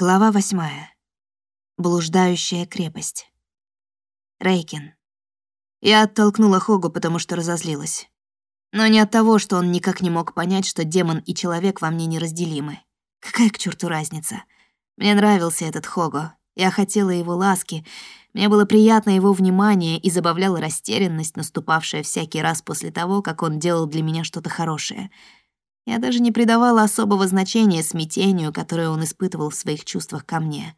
Глава восьмая. Блуждающая крепость. Рейкин. Я оттолкнула Хогу, потому что разозлилась. Но не от того, что он никак не мог понять, что демон и человек во мне неразделимы. Какая к черту разница? Мне нравился этот Хого. Я хотела его ласки. Мне было приятно его внимание и забавляла растерянность, наступавшая всякий раз после того, как он делал для меня что-то хорошее — я даже не придавала особого значения смятению, которое он испытывал в своих чувствах ко мне.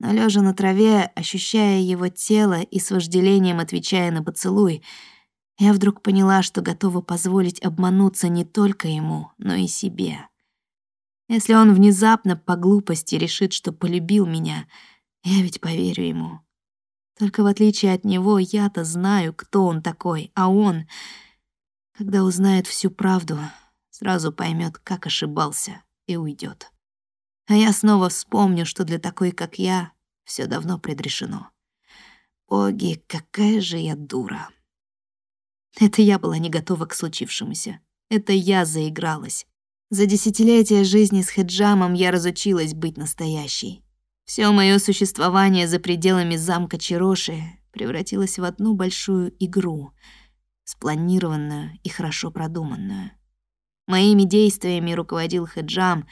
Но лежа на траве, ощущая его тело и с вожделением отвечая на поцелуй, я вдруг поняла, что готова позволить обмануться не только ему, но и себе. Если он внезапно по глупости решит, что полюбил меня, я ведь поверю ему. Только в отличие от него, я-то знаю, кто он такой, а он, когда узнает всю правду, сразу поймет, как ошибался, и уйдет. А я снова вспомню, что для такой, как я, все давно предрешено. Боги, какая же я дура. Это я была не готова к случившемуся. Это я заигралась. За десятилетия жизни с Хеджамом я разучилась быть настоящей. Все мое существование за пределами замка Чироши превратилось в одну большую игру, спланированную и хорошо продуманную. Моими действиями руководил Хеджам,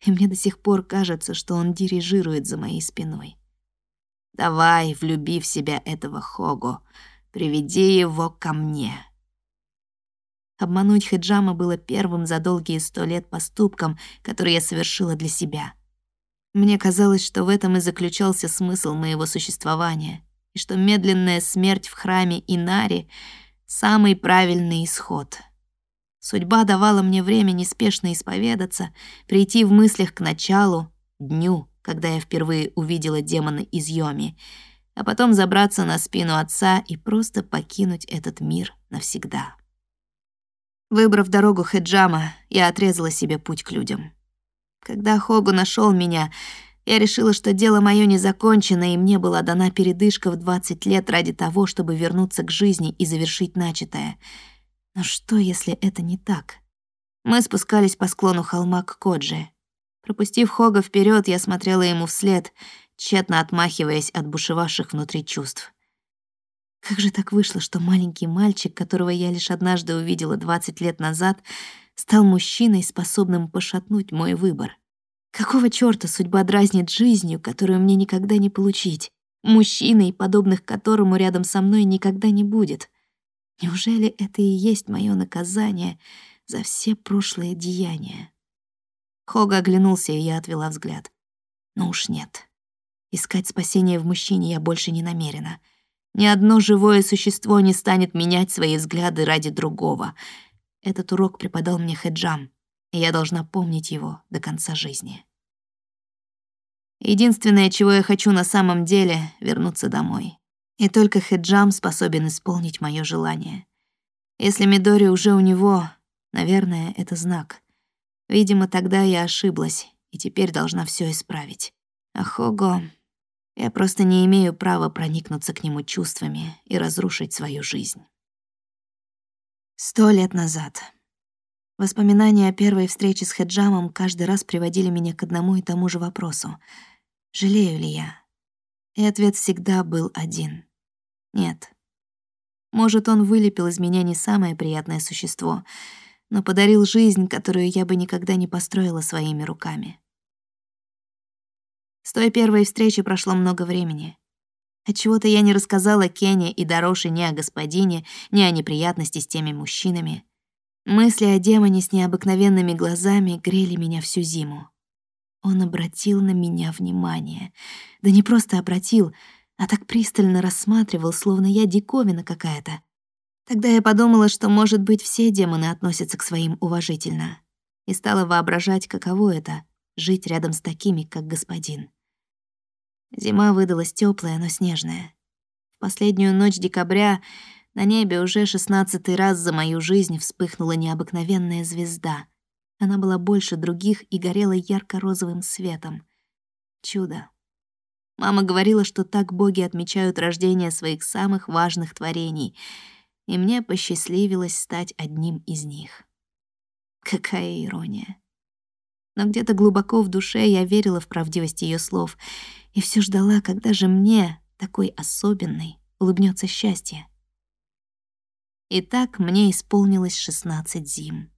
и мне до сих пор кажется, что он дирижирует за моей спиной. «Давай, влюби в себя этого Хого, приведи его ко мне». Обмануть Хеджама было первым за долгие сто лет поступком, который я совершила для себя. Мне казалось, что в этом и заключался смысл моего существования, и что медленная смерть в храме Инари — самый правильный исход — Судьба давала мне время неспешно исповедаться, прийти в мыслях к началу, дню, когда я впервые увидела демона из Йоми, а потом забраться на спину отца и просто покинуть этот мир навсегда. Выбрав дорогу Хеджама, я отрезала себе путь к людям. Когда Хогу нашел меня, я решила, что дело мое не закончено, и мне была дана передышка в 20 лет ради того, чтобы вернуться к жизни и завершить начатое — но что, если это не так? Мы спускались по склону холма к Коджи. Пропустив Хога вперед, я смотрела ему вслед, тщетно отмахиваясь от бушевавших внутри чувств. Как же так вышло, что маленький мальчик, которого я лишь однажды увидела 20 лет назад, стал мужчиной, способным пошатнуть мой выбор? Какого чёрта судьба дразнит жизнью, которую мне никогда не получить? Мужчиной, подобных которому рядом со мной никогда не будет? Неужели это и есть мое наказание за все прошлые деяния? Хога оглянулся, и я отвела взгляд. Ну уж нет. Искать спасение в мужчине я больше не намерена. Ни одно живое существо не станет менять свои взгляды ради другого. Этот урок преподал мне Хеджам, и я должна помнить его до конца жизни. Единственное, чего я хочу на самом деле — вернуться домой. И только Хеджам способен исполнить моё желание. Если Мидори уже у него, наверное, это знак. Видимо, тогда я ошиблась, и теперь должна всё исправить. А Хого... Я просто не имею права проникнуться к нему чувствами и разрушить свою жизнь. Сто лет назад. Воспоминания о первой встрече с Хеджамом каждый раз приводили меня к одному и тому же вопросу. Жалею ли я? И ответ всегда был один. Нет. Может, он вылепил из меня не самое приятное существо, но подарил жизнь, которую я бы никогда не построила своими руками. С той первой встречи прошло много времени. Отчего-то я не рассказала Кене и Дороше ни о господине, ни о неприятности с теми мужчинами. Мысли о демоне с необыкновенными глазами грели меня всю зиму. Он обратил на меня внимание. Да не просто обратил, а так пристально рассматривал, словно я диковина какая-то. Тогда я подумала, что, может быть, все демоны относятся к своим уважительно, и стала воображать, каково это — жить рядом с такими, как господин. Зима выдалась теплая, но снежная. В последнюю ночь декабря на небе уже шестнадцатый раз за мою жизнь вспыхнула необыкновенная звезда. Она была больше других и горела ярко-розовым светом. Чудо. Мама говорила, что так боги отмечают рождение своих самых важных творений, и мне посчастливилось стать одним из них. Какая ирония. но где-то глубоко в душе я верила в правдивость ее слов и все ждала, когда же мне, такой особенной, улыбнется счастье. И так мне исполнилось 16 зим.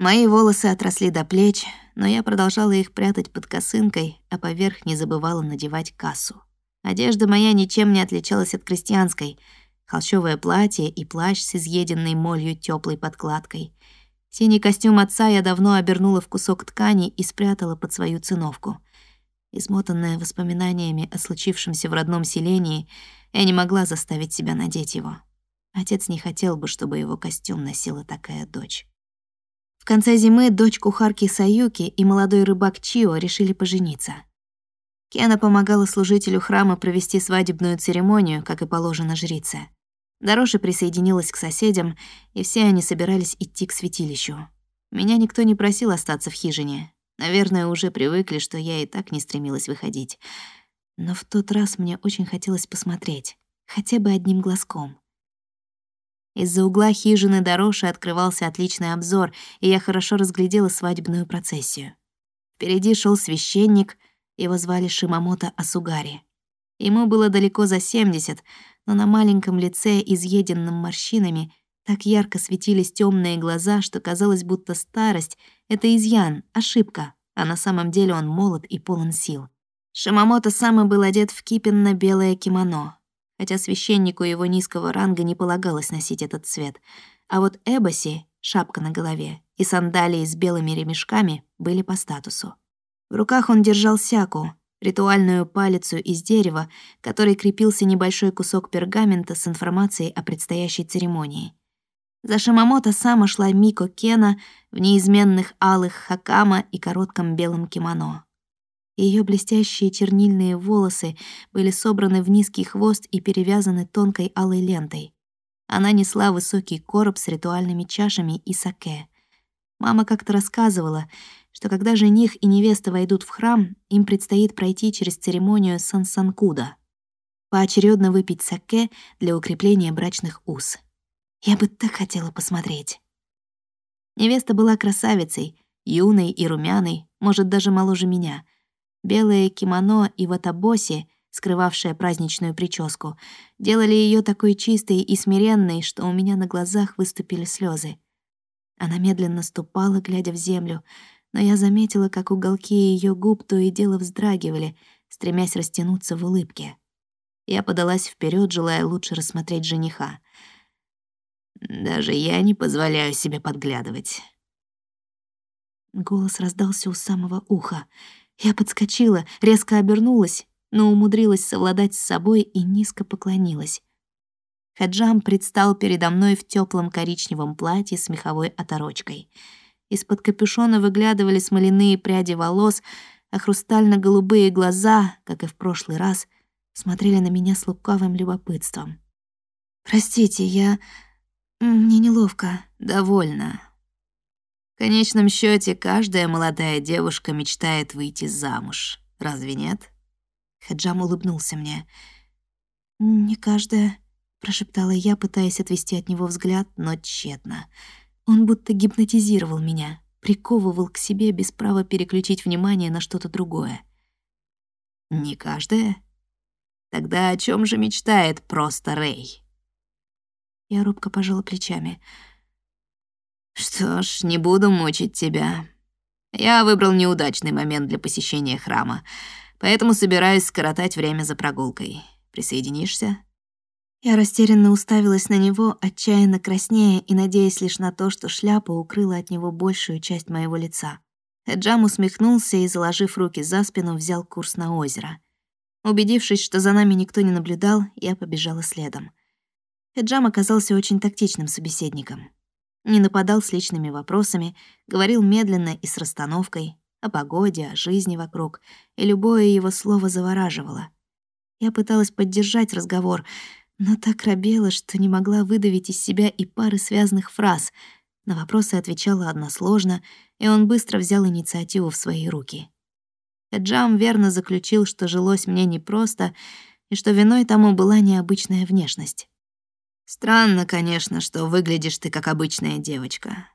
Мои волосы отросли до плеч, но я продолжала их прятать под косынкой, а поверх не забывала надевать кассу. Одежда моя ничем не отличалась от крестьянской. Холщовое платье и плащ с изъеденной молью теплой подкладкой. Синий костюм отца я давно обернула в кусок ткани и спрятала под свою циновку. Измотанная воспоминаниями о случившемся в родном селении, я не могла заставить себя надеть его. Отец не хотел бы, чтобы его костюм носила такая дочь. В конце зимы дочь кухарки Саюки и молодой рыбак Чио решили пожениться. Кена помогала служителю храма провести свадебную церемонию, как и положено жрице. Дорожа присоединилась к соседям, и все они собирались идти к святилищу. Меня никто не просил остаться в хижине. Наверное, уже привыкли, что я и так не стремилась выходить. Но в тот раз мне очень хотелось посмотреть, хотя бы одним глазком. Из-за угла хижины Дороши открывался отличный обзор, и я хорошо разглядела свадебную процессию. Впереди шел священник, его звали Шимамото Асугари. Ему было далеко за 70, но на маленьком лице, изъеденном морщинами, так ярко светились темные глаза, что казалось, будто старость — это изъян, ошибка, а на самом деле он молод и полон сил. Шимамото сам и был одет в кипенно-белое кимоно, хотя священнику его низкого ранга не полагалось носить этот цвет. А вот эбоси, шапка на голове, и сандалии с белыми ремешками были по статусу. В руках он держал сяку, ритуальную палицу из дерева, которой крепился небольшой кусок пергамента с информацией о предстоящей церемонии. За Шимамото сама шла Мико Кена в неизменных алых хакама и коротком белом кимоно. Ее блестящие чернильные волосы были собраны в низкий хвост и перевязаны тонкой алой лентой. Она несла высокий короб с ритуальными чашами и саке. Мама как-то рассказывала, что когда жених и невеста войдут в храм, им предстоит пройти через церемонию сансанкуда, поочередно выпить саке для укрепления брачных уз. Я бы так хотела посмотреть. Невеста была красавицей, юной и румяной, может, даже моложе меня — Белое кимоно и ватабоси, скрывавшее праздничную прическу, делали ее такой чистой и смиренной, что у меня на глазах выступили слезы. Она медленно ступала, глядя в землю, но я заметила, как уголки ее губ то и дело вздрагивали, стремясь растянуться в улыбке. Я подалась вперед, желая лучше рассмотреть жениха. Даже я не позволяю себе подглядывать. Голос раздался у самого уха — я подскочила, резко обернулась, но умудрилась совладать с собой и низко поклонилась. Хаджам предстал передо мной в теплом коричневом платье с меховой оторочкой. Из-под капюшона выглядывали смоляные пряди волос, а хрустально-голубые глаза, как и в прошлый раз, смотрели на меня с лукавым любопытством. «Простите, я... мне неловко». «Довольно. В конечном счете каждая молодая девушка мечтает выйти замуж. Разве нет? Хаджам улыбнулся мне. «Не каждая», — прошептала я, пытаясь отвести от него взгляд, но тщетно. Он будто гипнотизировал меня, приковывал к себе без права переключить внимание на что-то другое. «Не каждая? Тогда о чем же мечтает просто Рэй?» Я робко пожала плечами — что ж, не буду мучить тебя. Я выбрал неудачный момент для посещения храма, поэтому собираюсь скоротать время за прогулкой. Присоединишься? Я растерянно уставилась на него, отчаянно краснея и надеясь лишь на то, что шляпа укрыла от него большую часть моего лица. Эджам усмехнулся и, заложив руки за спину, взял курс на озеро. Убедившись, что за нами никто не наблюдал, я побежала следом. Эджам оказался очень тактичным собеседником. Не нападал с личными вопросами, говорил медленно и с расстановкой, о погоде, о жизни вокруг, и любое его слово завораживало. Я пыталась поддержать разговор, но так робела, что не могла выдавить из себя и пары связанных фраз. На вопросы отвечала односложно, и он быстро взял инициативу в свои руки. Эджам верно заключил, что жилось мне непросто, и что виной тому была необычная внешность. Странно, конечно, что выглядишь ты как обычная девочка.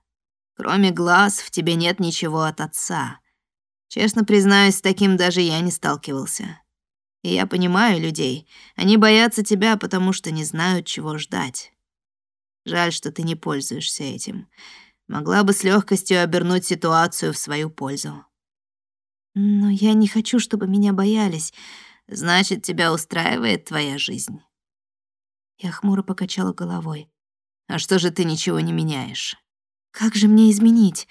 Кроме глаз в тебе нет ничего от отца. Честно признаюсь, с таким даже я не сталкивался. И я понимаю людей. Они боятся тебя, потому что не знают, чего ждать. Жаль, что ты не пользуешься этим. Могла бы с легкостью обернуть ситуацию в свою пользу. Но я не хочу, чтобы меня боялись. Значит, тебя устраивает твоя жизнь. Я хмуро покачала головой. А что же ты ничего не меняешь? Как же мне изменить?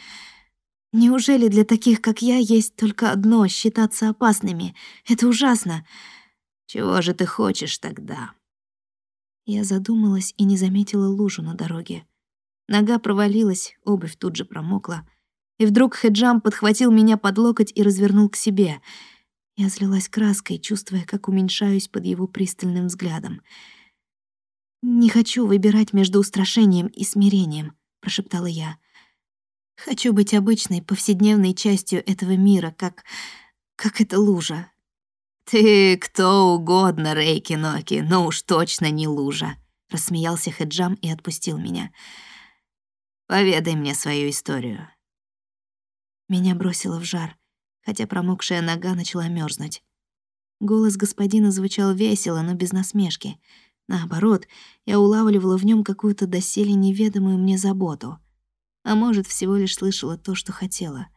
Неужели для таких, как я, есть только одно — считаться опасными? Это ужасно. Чего же ты хочешь тогда? Я задумалась и не заметила лужу на дороге. Нога провалилась, обувь тут же промокла. И вдруг Хеджам подхватил меня под локоть и развернул к себе. Я злилась краской, чувствуя, как уменьшаюсь под его пристальным взглядом. «Не хочу выбирать между устрашением и смирением», — прошептала я. Хочу быть обычной, повседневной частью этого мира, как... как эта лужа. «Ты кто угодно, Рейки Ноки, но уж точно не лужа», — рассмеялся Хеджам и отпустил меня. «Поведай мне свою историю». Меня бросило в жар, хотя промокшая нога начала мерзнуть. Голос господина звучал весело, но без насмешки. Наоборот, я улавливала в нем какую-то доселе неведомую мне заботу — а может, всего лишь слышала то, что хотела.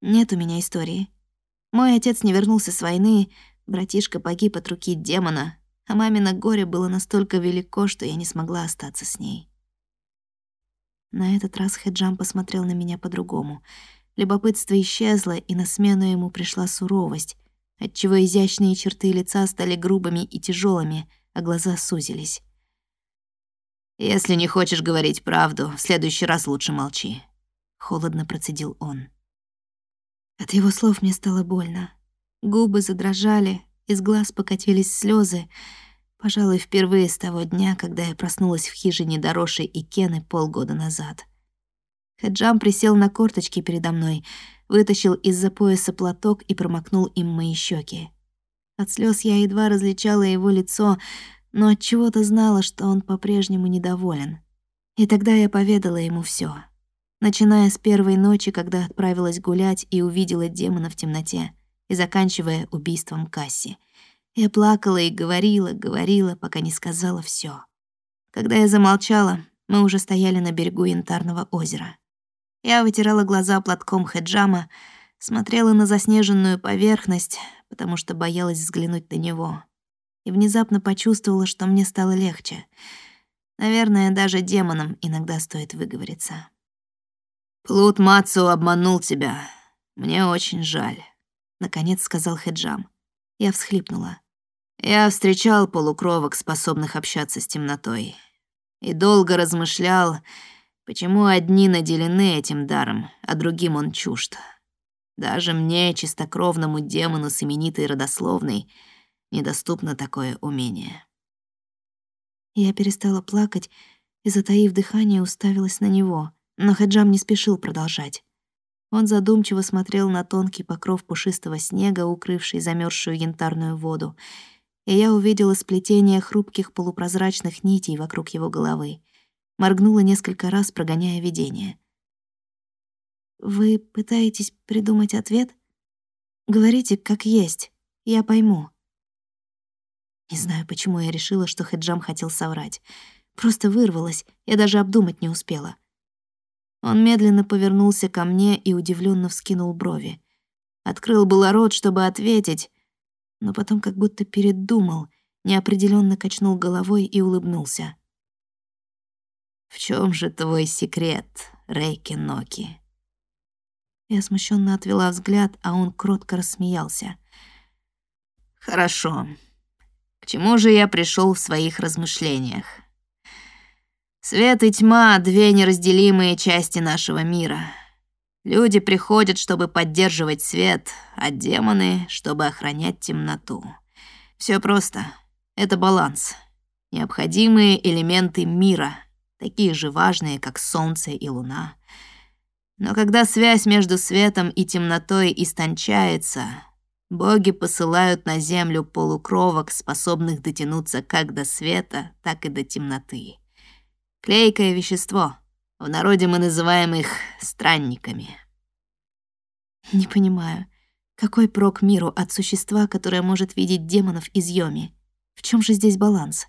Нет у меня истории. Мой отец не вернулся с войны, братишка погиб от руки демона, а мамино горе было настолько велико, что я не смогла остаться с ней. На этот раз Хеджам посмотрел на меня по-другому. Любопытство исчезло, и на смену ему пришла суровость, отчего изящные черты лица стали грубыми и тяжелыми, а глаза сузились. «Если не хочешь говорить правду, в следующий раз лучше молчи», — холодно процедил он. От его слов мне стало больно. Губы задрожали, из глаз покатились слезы. Пожалуй, впервые с того дня, когда я проснулась в хижине Дороши и Кены полгода назад. Хаджам присел на корточки передо мной, вытащил из-за пояса платок и промокнул им мои щеки. От слез я едва различала его лицо, но от чего-то знала, что он по-прежнему недоволен. И тогда я поведала ему все, начиная с первой ночи, когда отправилась гулять и увидела демона в темноте, и заканчивая убийством Касси. Я плакала и говорила, говорила, пока не сказала все. Когда я замолчала, мы уже стояли на берегу Янтарного озера. Я вытирала глаза платком хеджама, смотрела на заснеженную поверхность, потому что боялась взглянуть на него и внезапно почувствовала, что мне стало легче. Наверное, даже демонам иногда стоит выговориться. «Плут Мацу обманул тебя. Мне очень жаль», — наконец сказал Хеджам. Я всхлипнула. Я встречал полукровок, способных общаться с темнотой, и долго размышлял, почему одни наделены этим даром, а другим он чужд. Даже мне, чистокровному демону с именитой родословной, — недоступно такое умение. Я перестала плакать и, затаив дыхание, уставилась на него, но Хаджам не спешил продолжать. Он задумчиво смотрел на тонкий покров пушистого снега, укрывший замерзшую янтарную воду, и я увидела сплетение хрупких полупрозрачных нитей вокруг его головы. Моргнула несколько раз, прогоняя видение. «Вы пытаетесь придумать ответ? Говорите, как есть, я пойму». Не знаю, почему я решила, что Хеджам хотел соврать. Просто вырвалась, я даже обдумать не успела. Он медленно повернулся ко мне и удивленно вскинул брови. Открыл было рот, чтобы ответить, но потом как будто передумал, неопределенно качнул головой и улыбнулся. «В чем же твой секрет, Рейки Ноки?» Я смущенно отвела взгляд, а он кротко рассмеялся. «Хорошо, к чему же я пришел в своих размышлениях? Свет и тьма — две неразделимые части нашего мира. Люди приходят, чтобы поддерживать свет, а демоны — чтобы охранять темноту. Все просто. Это баланс. Необходимые элементы мира, такие же важные, как солнце и луна. Но когда связь между светом и темнотой истончается, Боги посылают на землю полукровок, способных дотянуться как до света, так и до темноты. Клейкое вещество. В народе мы называем их странниками. Не понимаю, какой прок миру от существа, которое может видеть демонов из Йоми? В чем же здесь баланс?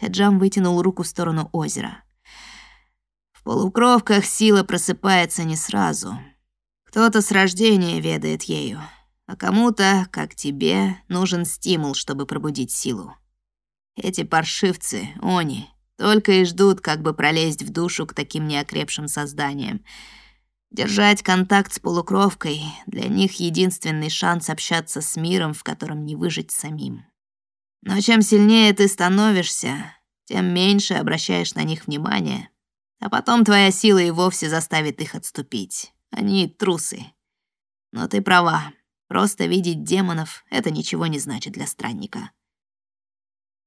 Хаджам вытянул руку в сторону озера. В полукровках сила просыпается не сразу. Кто-то с рождения ведает ею, а кому-то, как тебе, нужен стимул, чтобы пробудить силу. Эти паршивцы, они, только и ждут, как бы пролезть в душу к таким неокрепшим созданиям. Держать контакт с полукровкой — для них единственный шанс общаться с миром, в котором не выжить самим. Но чем сильнее ты становишься, тем меньше обращаешь на них внимание, а потом твоя сила и вовсе заставит их отступить. Они трусы. Но ты права, просто видеть демонов — это ничего не значит для странника.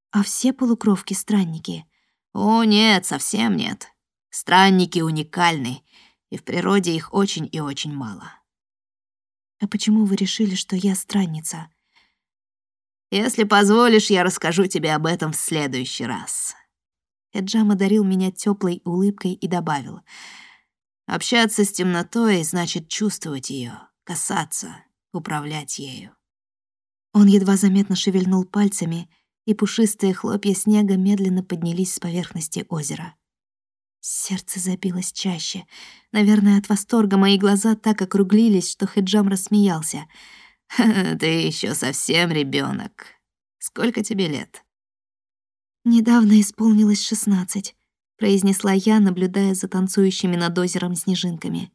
А все полукровки — странники? О, нет, совсем нет. Странники уникальны, и в природе их очень и очень мало. А почему вы решили, что я странница? Если позволишь, я расскажу тебе об этом в следующий раз. Эджам одарил меня теплой улыбкой и добавил. Общаться с темнотой значит чувствовать ее, касаться, управлять ею. Он едва заметно шевельнул пальцами, и пушистые хлопья снега медленно поднялись с поверхности озера. Сердце забилось чаще. Наверное, от восторга мои глаза так округлились, что Хеджам рассмеялся. «Ты еще совсем ребенок. Сколько тебе лет?» «Недавно исполнилось шестнадцать», — произнесла я, наблюдая за танцующими над озером снежинками.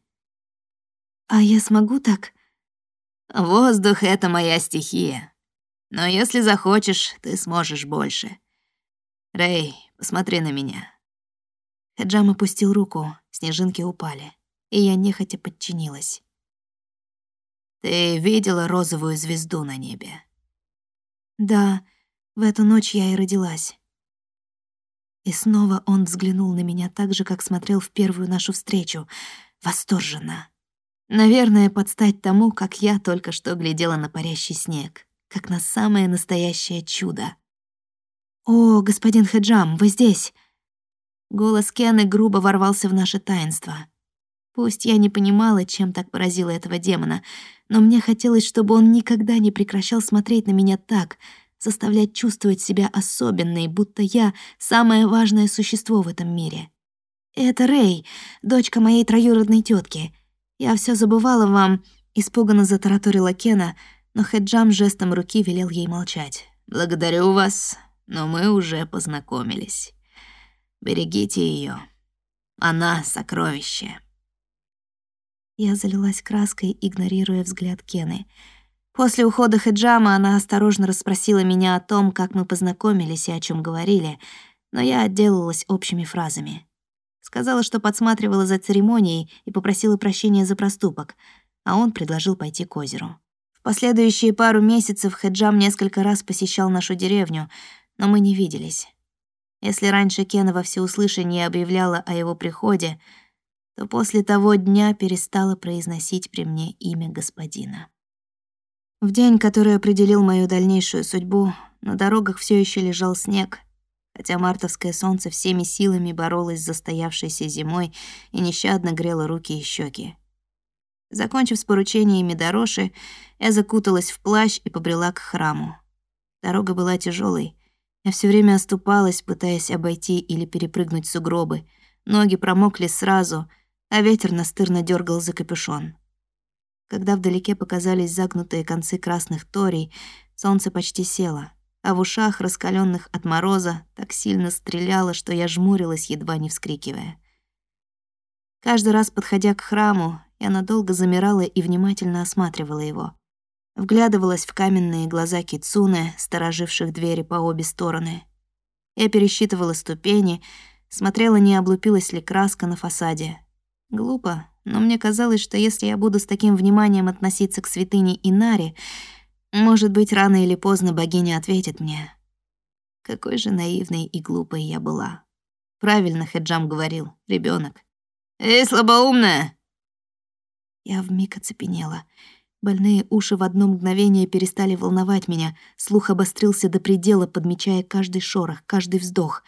«А я смогу так?» «Воздух — это моя стихия. Но если захочешь, ты сможешь больше. Рэй, посмотри на меня». Хаджам опустил руку, снежинки упали, и я нехотя подчинилась. «Ты видела розовую звезду на небе?» «Да, в эту ночь я и родилась». И снова он взглянул на меня так же, как смотрел в первую нашу встречу, восторженно. Наверное, подстать тому, как я только что глядела на парящий снег как на самое настоящее чудо. «О, господин Хеджам, вы здесь!» Голос Кены грубо ворвался в наше таинство. Пусть я не понимала, чем так поразило этого демона, но мне хотелось, чтобы он никогда не прекращал смотреть на меня так, заставлять чувствовать себя особенной, будто я — самое важное существо в этом мире. «Это Рэй, дочка моей троюродной тетки. Я все забывала вам», — испуганно затараторила Кена — но Хеджам жестом руки велел ей молчать. «Благодарю вас, но мы уже познакомились. Берегите ее. Она — сокровище». Я залилась краской, игнорируя взгляд Кены. После ухода Хеджама она осторожно расспросила меня о том, как мы познакомились и о чем говорили, но я отделалась общими фразами. Сказала, что подсматривала за церемонией и попросила прощения за проступок, а он предложил пойти к озеру. Последующие пару месяцев Хеджам несколько раз посещал нашу деревню, но мы не виделись. Если раньше Кена во всеуслышание объявляла о его приходе, то после того дня перестала произносить при мне имя господина. В день, который определил мою дальнейшую судьбу, на дорогах все еще лежал снег, хотя мартовское солнце всеми силами боролось с застоявшейся зимой и нещадно грело руки и щеки. Закончив с поручениями Дороши, я закуталась в плащ и побрела к храму. Дорога была тяжелой. Я все время оступалась, пытаясь обойти или перепрыгнуть сугробы. Ноги промокли сразу, а ветер настырно дергал за капюшон. Когда вдалеке показались загнутые концы красных торий, солнце почти село, а в ушах, раскаленных от мороза, так сильно стреляло, что я жмурилась, едва не вскрикивая. Каждый раз, подходя к храму, я надолго замирала и внимательно осматривала его. Вглядывалась в каменные глаза Кицуны, стороживших двери по обе стороны. Я пересчитывала ступени, смотрела, не облупилась ли краска на фасаде. Глупо, но мне казалось, что если я буду с таким вниманием относиться к святыне Инари, может быть, рано или поздно богиня ответит мне. Какой же наивной и глупой я была. Правильно Хеджам говорил, ребенок. «Эй, слабоумная, я вмиг оцепенела. Больные уши в одно мгновение перестали волновать меня, слух обострился до предела, подмечая каждый шорох, каждый вздох.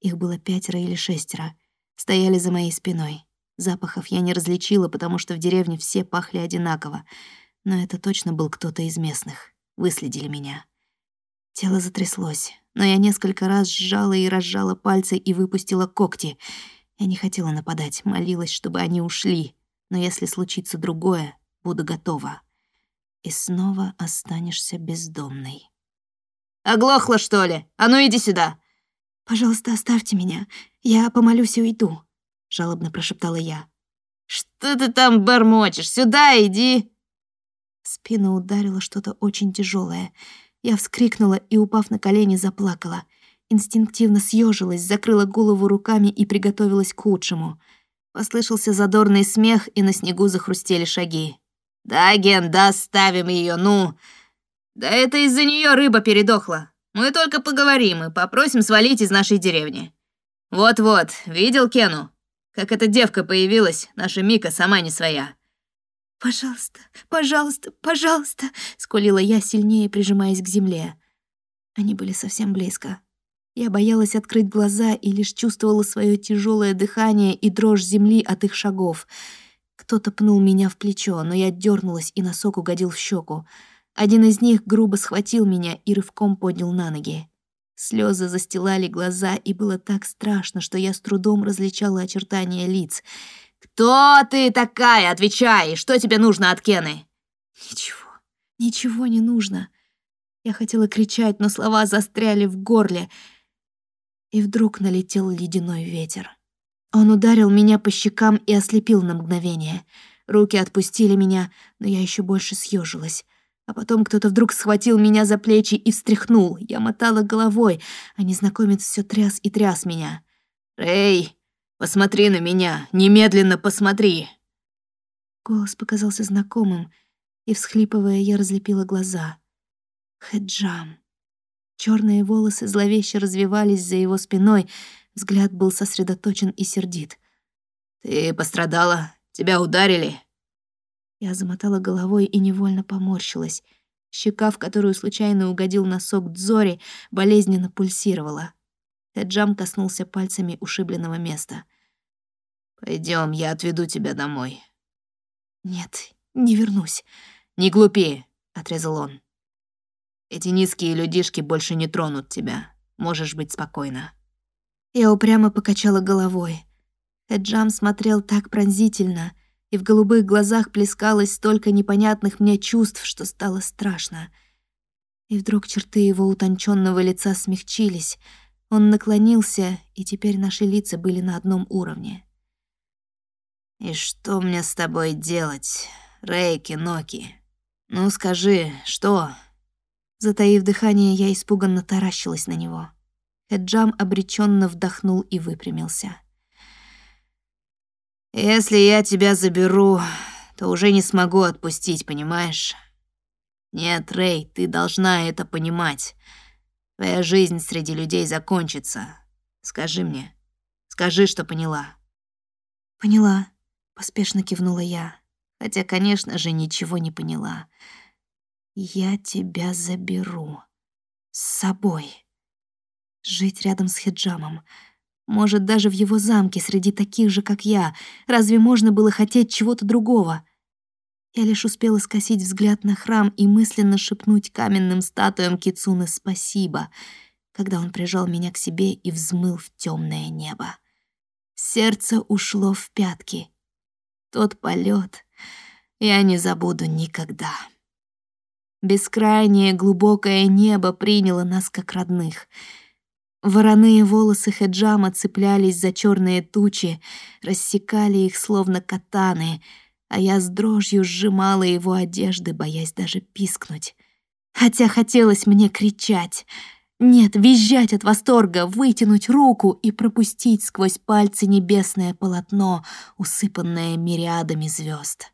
Их было пятеро или шестеро. Стояли за моей спиной. Запахов я не различила, потому что в деревне все пахли одинаково. Но это точно был кто-то из местных. Выследили меня. Тело затряслось, но я несколько раз сжала и разжала пальцы и выпустила когти. Я не хотела нападать, молилась, чтобы они ушли. Но если случится другое, буду готова. И снова останешься бездомной. «Оглохла, что ли? А ну иди сюда!» «Пожалуйста, оставьте меня. Я помолюсь и уйду», — жалобно прошептала я. «Что ты там бормочешь? Сюда иди!» В спину ударило что-то очень тяжелое. Я вскрикнула и, упав на колени, заплакала. Инстинктивно съежилась, закрыла голову руками и приготовилась к худшему. Послышался задорный смех, и на снегу захрустели шаги. «Да, Ген, да оставим ее, ну!» «Да это из-за нее рыба передохла. Мы только поговорим и попросим свалить из нашей деревни. Вот-вот, видел Кену? Как эта девка появилась, наша Мика сама не своя. «Пожалуйста, пожалуйста, пожалуйста!» — скулила я, сильнее прижимаясь к земле. Они были совсем близко. Я боялась открыть глаза и лишь чувствовала свое тяжелое дыхание и дрожь земли от их шагов. Кто-то пнул меня в плечо, но я дернулась, и носок угодил в щеку. Один из них грубо схватил меня и рывком поднял на ноги. Слезы застилали глаза, и было так страшно, что я с трудом различала очертания лиц — «Кто ты такая? Отвечай! Что тебе нужно от Кены?» «Ничего, ничего не нужно». Я хотела кричать, но слова застряли в горле. И вдруг налетел ледяной ветер. Он ударил меня по щекам и ослепил на мгновение. Руки отпустили меня, но я еще больше съежилась. А потом кто-то вдруг схватил меня за плечи и встряхнул. Я мотала головой, а незнакомец все тряс и тряс меня. «Рэй, Посмотри на меня, немедленно посмотри!» Голос показался знакомым, и, всхлипывая, я разлепила глаза. Хеджам. Черные волосы зловеще развивались за его спиной, взгляд был сосредоточен и сердит. «Ты пострадала? Тебя ударили?» Я замотала головой и невольно поморщилась. Щека, в которую случайно угодил носок Дзори, болезненно пульсировала. Эджам коснулся пальцами ушибленного места. Пойдем, я отведу тебя домой». «Нет, не вернусь». «Не глупи», — отрезал он. «Эти низкие людишки больше не тронут тебя. Можешь быть спокойна». Я упрямо покачала головой. Эджам смотрел так пронзительно, и в голубых глазах плескалось столько непонятных мне чувств, что стало страшно. И вдруг черты его утонченного лица смягчились — он наклонился, и теперь наши лица были на одном уровне. «И что мне с тобой делать, Рейки Ноки? Ну скажи, что?» Затаив дыхание, я испуганно таращилась на него. Хеджам обреченно вдохнул и выпрямился. «Если я тебя заберу, то уже не смогу отпустить, понимаешь? Нет, Рей, ты должна это понимать. Твоя жизнь среди людей закончится. Скажи мне. Скажи, что поняла». «Поняла», — поспешно кивнула я. Хотя, конечно же, ничего не поняла. «Я тебя заберу. С собой. Жить рядом с Хиджамом. Может, даже в его замке среди таких же, как я. Разве можно было хотеть чего-то другого?» Я лишь успела скосить взгляд на храм и мысленно шепнуть каменным статуям Кицуны «спасибо», когда он прижал меня к себе и взмыл в темное небо. Сердце ушло в пятки. Тот полет я не забуду никогда. Бескрайнее глубокое небо приняло нас как родных. Вороные волосы Хеджама цеплялись за черные тучи, рассекали их словно катаны — а я с дрожью сжимала его одежды, боясь даже пискнуть. Хотя хотелось мне кричать. Нет, визжать от восторга, вытянуть руку и пропустить сквозь пальцы небесное полотно, усыпанное мириадами звезд.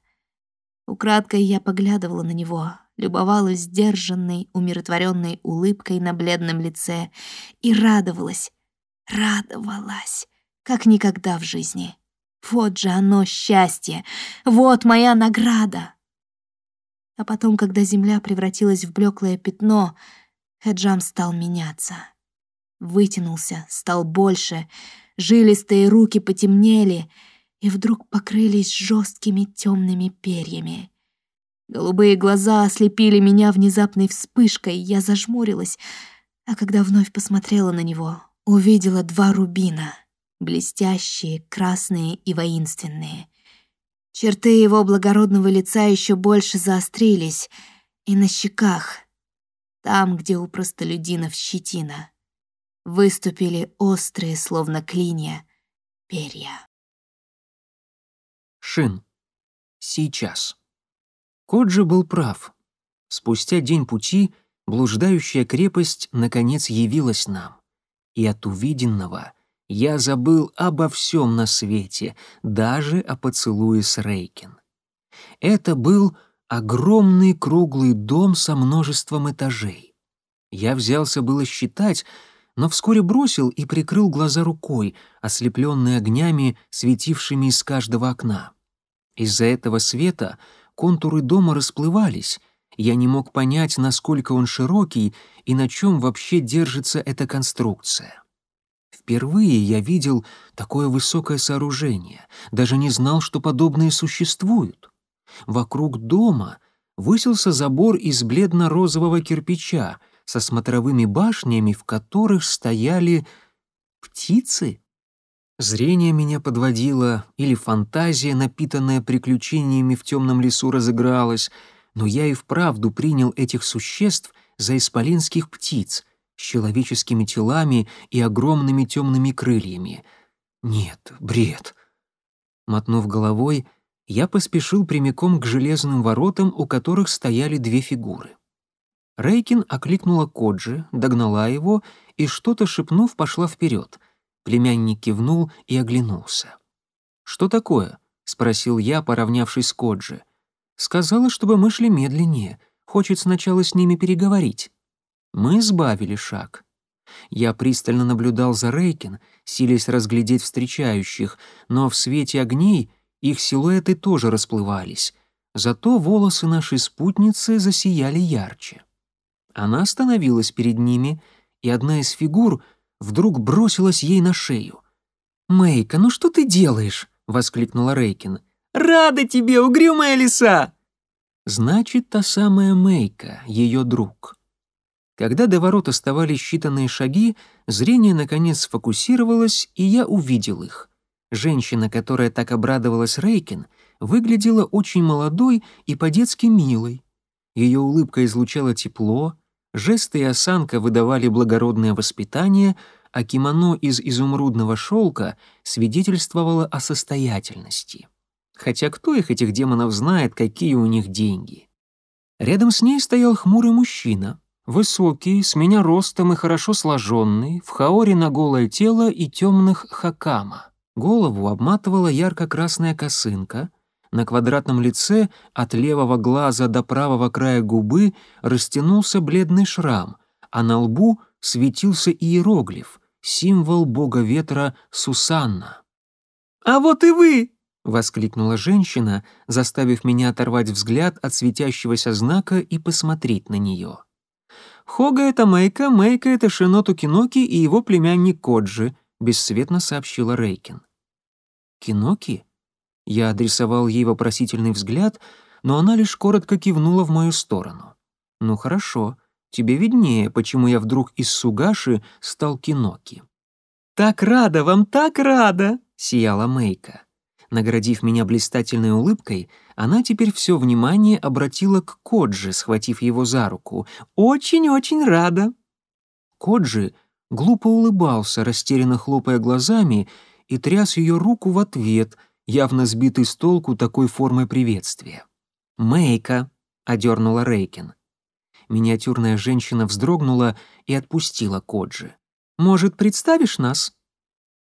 Украдкой я поглядывала на него, любовалась сдержанной, умиротворенной улыбкой на бледном лице и радовалась, радовалась, как никогда в жизни. Вот же оно, счастье! Вот моя награда! А потом, когда земля превратилась в блеклое пятно, Хеджам стал меняться. Вытянулся, стал больше, жилистые руки потемнели, и вдруг покрылись жесткими темными перьями. Голубые глаза ослепили меня внезапной вспышкой, я зажмурилась, а когда вновь посмотрела на него, увидела два рубина, блестящие, красные и воинственные. Черты его благородного лица еще больше заострились, и на щеках, там, где у простолюдинов щетина, выступили острые, словно клинья, перья. Шин. Сейчас. Коджи был прав. Спустя день пути блуждающая крепость наконец явилась нам. И от увиденного я забыл обо всем на свете, даже о поцелуе с Рейкин. Это был огромный круглый дом со множеством этажей. Я взялся было считать, но вскоре бросил и прикрыл глаза рукой, ослепленные огнями, светившими из каждого окна. Из-за этого света контуры дома расплывались, я не мог понять, насколько он широкий и на чем вообще держится эта конструкция. Впервые я видел такое высокое сооружение, даже не знал, что подобные существуют. Вокруг дома высился забор из бледно-розового кирпича — со смотровыми башнями, в которых стояли птицы. Зрение меня подводило, или фантазия, напитанная приключениями в темном лесу, разыгралась, но я и вправду принял этих существ за исполинских птиц с человеческими телами и огромными темными крыльями. Нет, бред. Мотнув головой, я поспешил прямиком к железным воротам, у которых стояли две фигуры. Рейкин окликнула Коджи, догнала его и, что-то шепнув, пошла вперед. Племянник кивнул и оглянулся. «Что такое?» — спросил я, поравнявшись с Коджи. «Сказала, чтобы мы шли медленнее. Хочет сначала с ними переговорить». Мы сбавили шаг. Я пристально наблюдал за Рейкин, силясь разглядеть встречающих, но в свете огней их силуэты тоже расплывались. Зато волосы нашей спутницы засияли ярче. Она остановилась перед ними, и одна из фигур вдруг бросилась ей на шею. «Мэйка, ну что ты делаешь?» — воскликнула Рейкин. «Рада тебе, угрюмая лиса!» Значит, та самая Мэйка, ее друг. Когда до ворот оставались считанные шаги, зрение наконец сфокусировалось, и я увидел их. Женщина, которая так обрадовалась Рейкин, выглядела очень молодой и по-детски милой. Ее улыбка излучала тепло, Жесты и осанка выдавали благородное воспитание, а кимоно из изумрудного шелка свидетельствовало о состоятельности. Хотя кто их, этих демонов, знает, какие у них деньги? Рядом с ней стоял хмурый мужчина, высокий, с меня ростом и хорошо сложенный, в хаоре на голое тело и темных хакама. Голову обматывала ярко-красная косынка — на квадратном лице от левого глаза до правого края губы растянулся бледный шрам, а на лбу светился иероглиф, символ бога ветра Сусанна. «А вот и вы!» — воскликнула женщина, заставив меня оторвать взгляд от светящегося знака и посмотреть на нее. «Хога — это Мэйка, Мэйка — это Шиноту Киноки и его племянник Коджи», — бесцветно сообщила Рейкин. «Киноки?» Я адресовал ей вопросительный взгляд, но она лишь коротко кивнула в мою сторону. «Ну хорошо, тебе виднее, почему я вдруг из Сугаши стал Киноки». «Так рада, вам так рада!» — сияла Мейка. Наградив меня блистательной улыбкой, она теперь все внимание обратила к Коджи, схватив его за руку. «Очень-очень рада!» Коджи глупо улыбался, растерянно хлопая глазами, и тряс ее руку в ответ — явно сбитый с толку такой формой приветствия. «Мэйка», — одернула Рейкин. Миниатюрная женщина вздрогнула и отпустила Коджи. «Может, представишь нас?»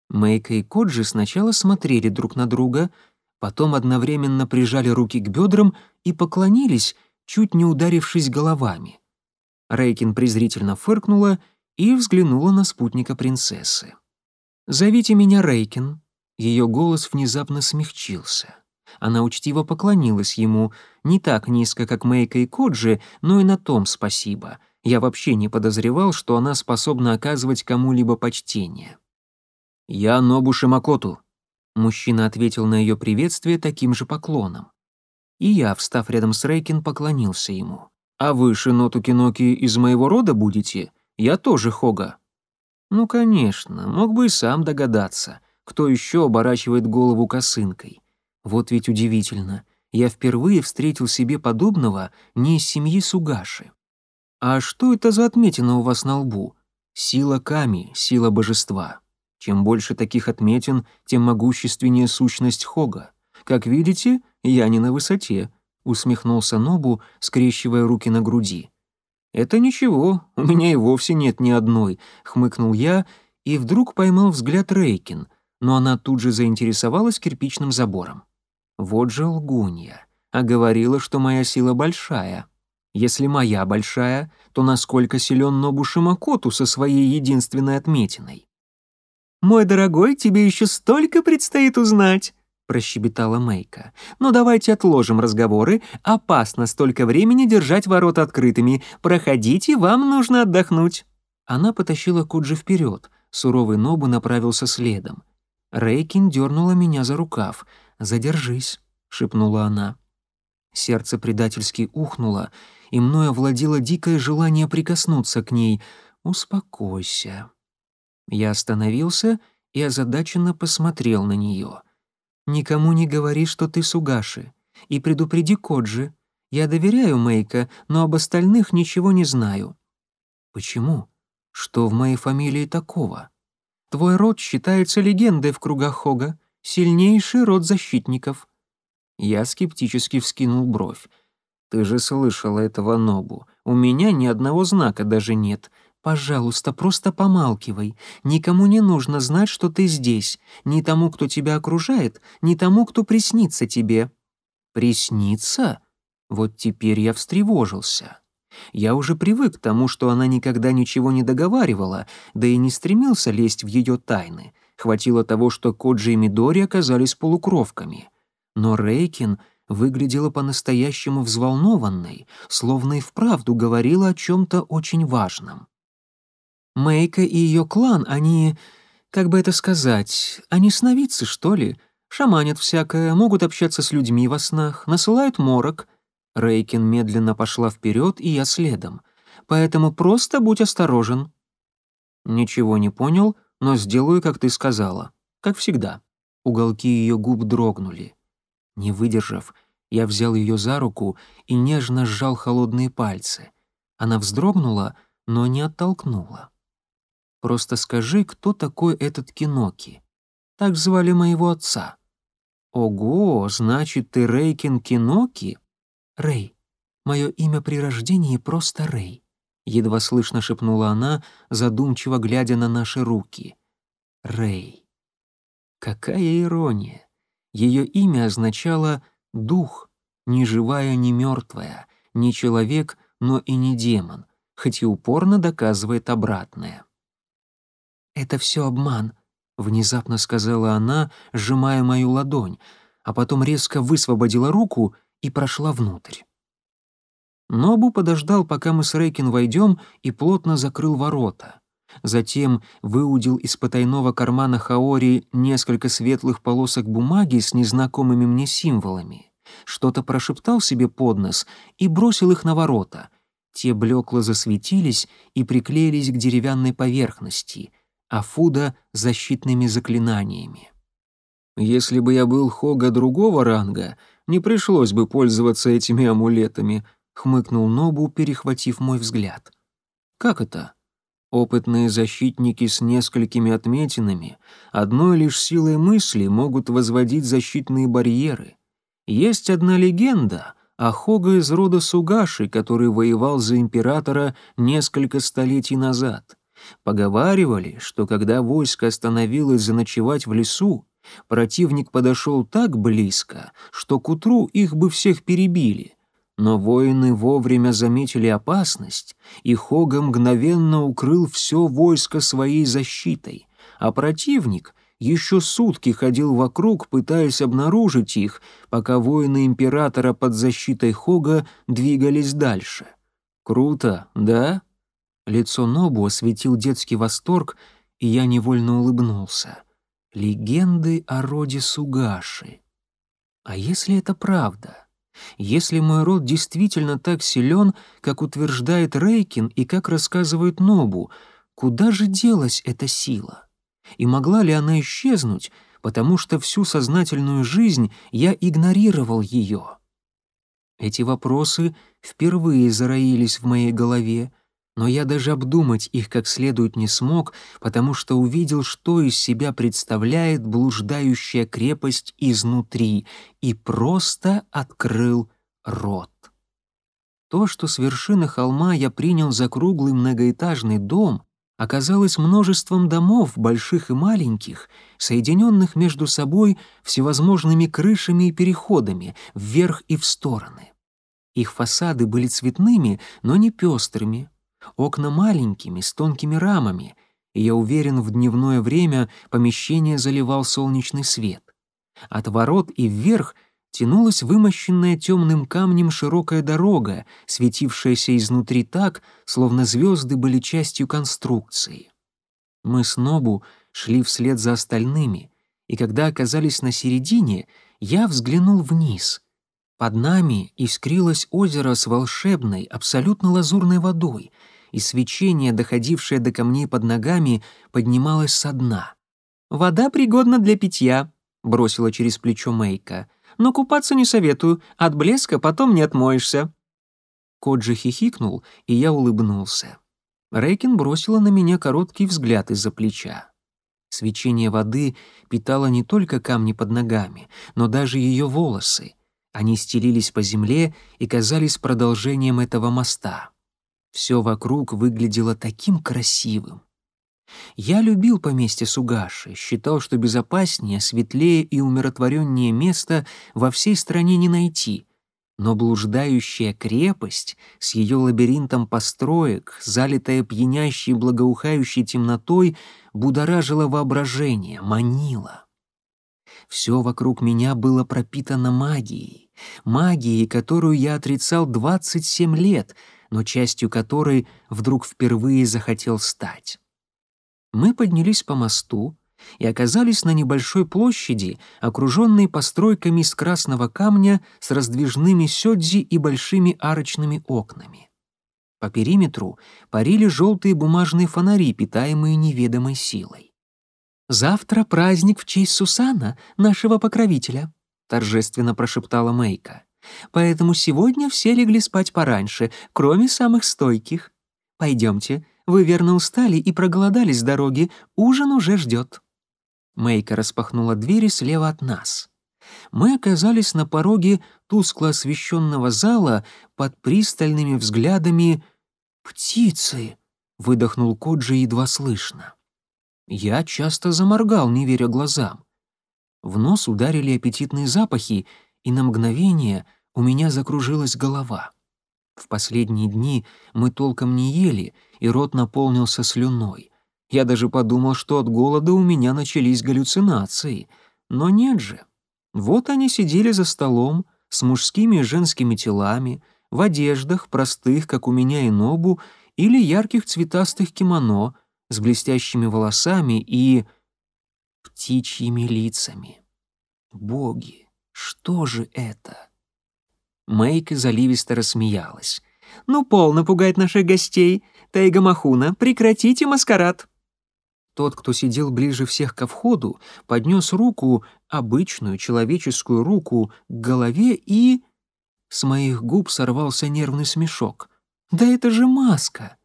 Мэйка и Коджи сначала смотрели друг на друга, потом одновременно прижали руки к бедрам и поклонились, чуть не ударившись головами. Рейкин презрительно фыркнула и взглянула на спутника принцессы. «Зовите меня Рейкин», ее голос внезапно смягчился. Она учтиво поклонилась ему, не так низко, как Мэйка и Коджи, но и на том спасибо. Я вообще не подозревал, что она способна оказывать кому-либо почтение. «Я Нобу Шимакоту. Мужчина ответил на ее приветствие таким же поклоном. И я, встав рядом с Рейкин, поклонился ему. «А вы, Шиноту Киноки, из моего рода будете? Я тоже Хога». Ну, конечно, мог бы и сам догадаться, кто еще оборачивает голову косынкой. Вот ведь удивительно, я впервые встретил себе подобного не из семьи Сугаши. А что это за отметина у вас на лбу? Сила Ками, сила божества. Чем больше таких отметин, тем могущественнее сущность Хога. Как видите, я не на высоте, усмехнулся Нобу, скрещивая руки на груди. Это ничего, у меня и вовсе нет ни одной, хмыкнул я и вдруг поймал взгляд Рейкин, но она тут же заинтересовалась кирпичным забором. Вот же лгунья, а говорила, что моя сила большая. Если моя большая, то насколько силен Нобу Шимакоту со своей единственной отметиной? «Мой дорогой, тебе еще столько предстоит узнать», — прощебетала Мейка. «Но давайте отложим разговоры. Опасно столько времени держать ворота открытыми. Проходите, вам нужно отдохнуть». Она потащила Куджи вперед. Суровый Нобу направился следом. Рейкин дернула меня за рукав. «Задержись», — шепнула она. Сердце предательски ухнуло, и мною овладело дикое желание прикоснуться к ней. «Успокойся», я остановился и озадаченно посмотрел на нее. «Никому не говори, что ты Сугаши, и предупреди Коджи. Я доверяю Мейка, но об остальных ничего не знаю». «Почему? Что в моей фамилии такого? Твой род считается легендой в кругах Хога, сильнейший род защитников». Я скептически вскинул бровь. «Ты же слышала этого Нобу. У меня ни одного знака даже нет. Пожалуйста, просто помалкивай. Никому не нужно знать, что ты здесь. Ни тому, кто тебя окружает, ни тому, кто приснится тебе». «Приснится?» Вот теперь я встревожился. Я уже привык к тому, что она никогда ничего не договаривала, да и не стремился лезть в ее тайны. Хватило того, что Коджи и Мидори оказались полукровками. Но Рейкин выглядела по-настоящему взволнованной, словно и вправду говорила о чем-то очень важном. Мэйка и ее клан, они... Как бы это сказать, они сновидцы, что ли? Шаманят всякое, могут общаться с людьми во снах, насылают морок. Рейкин медленно пошла вперед, и я следом. Поэтому просто будь осторожен. Ничего не понял, но сделаю, как ты сказала. Как всегда. Уголки ее губ дрогнули. Не выдержав, я взял ее за руку и нежно сжал холодные пальцы. Она вздрогнула, но не оттолкнула. Просто скажи, кто такой этот Киноки? Так звали моего отца. Ого, значит, ты Рейкин Киноки? Рей. Мое имя при рождении просто Рей. Едва слышно шепнула она, задумчиво глядя на наши руки. Рей. Какая ирония. Ее имя означало «дух», ни живая, ни мертвая, ни человек, но и не демон, хоть и упорно доказывает обратное. «Это все обман», — внезапно сказала она, сжимая мою ладонь, а потом резко высвободила руку и прошла внутрь. Нобу подождал, пока мы с Рейкин войдем, и плотно закрыл ворота. Затем выудил из потайного кармана Хаори несколько светлых полосок бумаги с незнакомыми мне символами. Что-то прошептал себе под нос и бросил их на ворота. Те блекло засветились и приклеились к деревянной поверхности — а Фуда — защитными заклинаниями. «Если бы я был Хога другого ранга, не пришлось бы пользоваться этими амулетами», — хмыкнул Нобу, перехватив мой взгляд. «Как это?» Опытные защитники с несколькими отметинами одной лишь силой мысли могут возводить защитные барьеры. Есть одна легенда о Хога из рода Сугаши, который воевал за императора несколько столетий назад. Поговаривали, что когда войско остановилось заночевать в лесу, противник подошел так близко, что к утру их бы всех перебили. Но воины вовремя заметили опасность, и Хога мгновенно укрыл все войско своей защитой, а противник еще сутки ходил вокруг, пытаясь обнаружить их, пока воины императора под защитой Хога двигались дальше. Круто, да? Лицо Нобу осветил детский восторг, и я невольно улыбнулся. Легенды о роде Сугаши. А если это правда? Если мой род действительно так силен, как утверждает Рейкин и как рассказывает Нобу, куда же делась эта сила? И могла ли она исчезнуть, потому что всю сознательную жизнь я игнорировал ее? Эти вопросы впервые зароились в моей голове, но я даже обдумать их как следует не смог, потому что увидел, что из себя представляет блуждающая крепость изнутри, и просто открыл рот. То, что с вершины холма я принял за круглый многоэтажный дом, оказалось множеством домов, больших и маленьких, соединенных между собой всевозможными крышами и переходами, вверх и в стороны. Их фасады были цветными, но не пестрыми, окна маленькими, с тонкими рамами, и я уверен, в дневное время помещение заливал солнечный свет. От ворот и вверх тянулась вымощенная темным камнем широкая дорога, светившаяся изнутри так, словно звезды были частью конструкции. Мы с Нобу шли вслед за остальными, и когда оказались на середине, я взглянул вниз. Под нами искрилось озеро с волшебной, абсолютно лазурной водой — и свечение, доходившее до камней под ногами, поднималось со дна. «Вода пригодна для питья», — бросила через плечо Мейка. «Но купаться не советую, от блеска потом не отмоешься». Коджи хихикнул, и я улыбнулся. Рейкин бросила на меня короткий взгляд из-за плеча. Свечение воды питало не только камни под ногами, но даже ее волосы. Они стелились по земле и казались продолжением этого моста. Все вокруг выглядело таким красивым. Я любил поместье Сугаши, считал, что безопаснее, светлее и умиротвореннее место во всей стране не найти. Но блуждающая крепость с ее лабиринтом построек, залитая пьянящей благоухающей темнотой, будоражила воображение, манила. Все вокруг меня было пропитано магией, магией, которую я отрицал 27 лет — но частью которой вдруг впервые захотел стать. Мы поднялись по мосту и оказались на небольшой площади, окруженной постройками из красного камня с раздвижными сёдзи и большими арочными окнами. По периметру парили желтые бумажные фонари, питаемые неведомой силой. «Завтра праздник в честь Сусана, нашего покровителя», — торжественно прошептала Мейка. Поэтому сегодня все легли спать пораньше, кроме самых стойких. Пойдемте, вы верно устали и проголодались с дороги, ужин уже ждет. Мейка распахнула двери слева от нас. Мы оказались на пороге тускло освещенного зала под пристальными взглядами «Птицы!» — выдохнул Коджи едва слышно. Я часто заморгал, не веря глазам. В нос ударили аппетитные запахи, и на мгновение у меня закружилась голова. В последние дни мы толком не ели, и рот наполнился слюной. Я даже подумал, что от голода у меня начались галлюцинации. Но нет же. Вот они сидели за столом с мужскими и женскими телами, в одеждах, простых, как у меня и Нобу, или ярких цветастых кимоно, с блестящими волосами и... птичьими лицами. Боги! Что же это? Мэйка заливисто рассмеялась. «Ну, полно пугать наших гостей. Тайга Махуна, прекратите маскарад!» Тот, кто сидел ближе всех ко входу, поднес руку, обычную человеческую руку, к голове и... С моих губ сорвался нервный смешок. «Да это же маска!»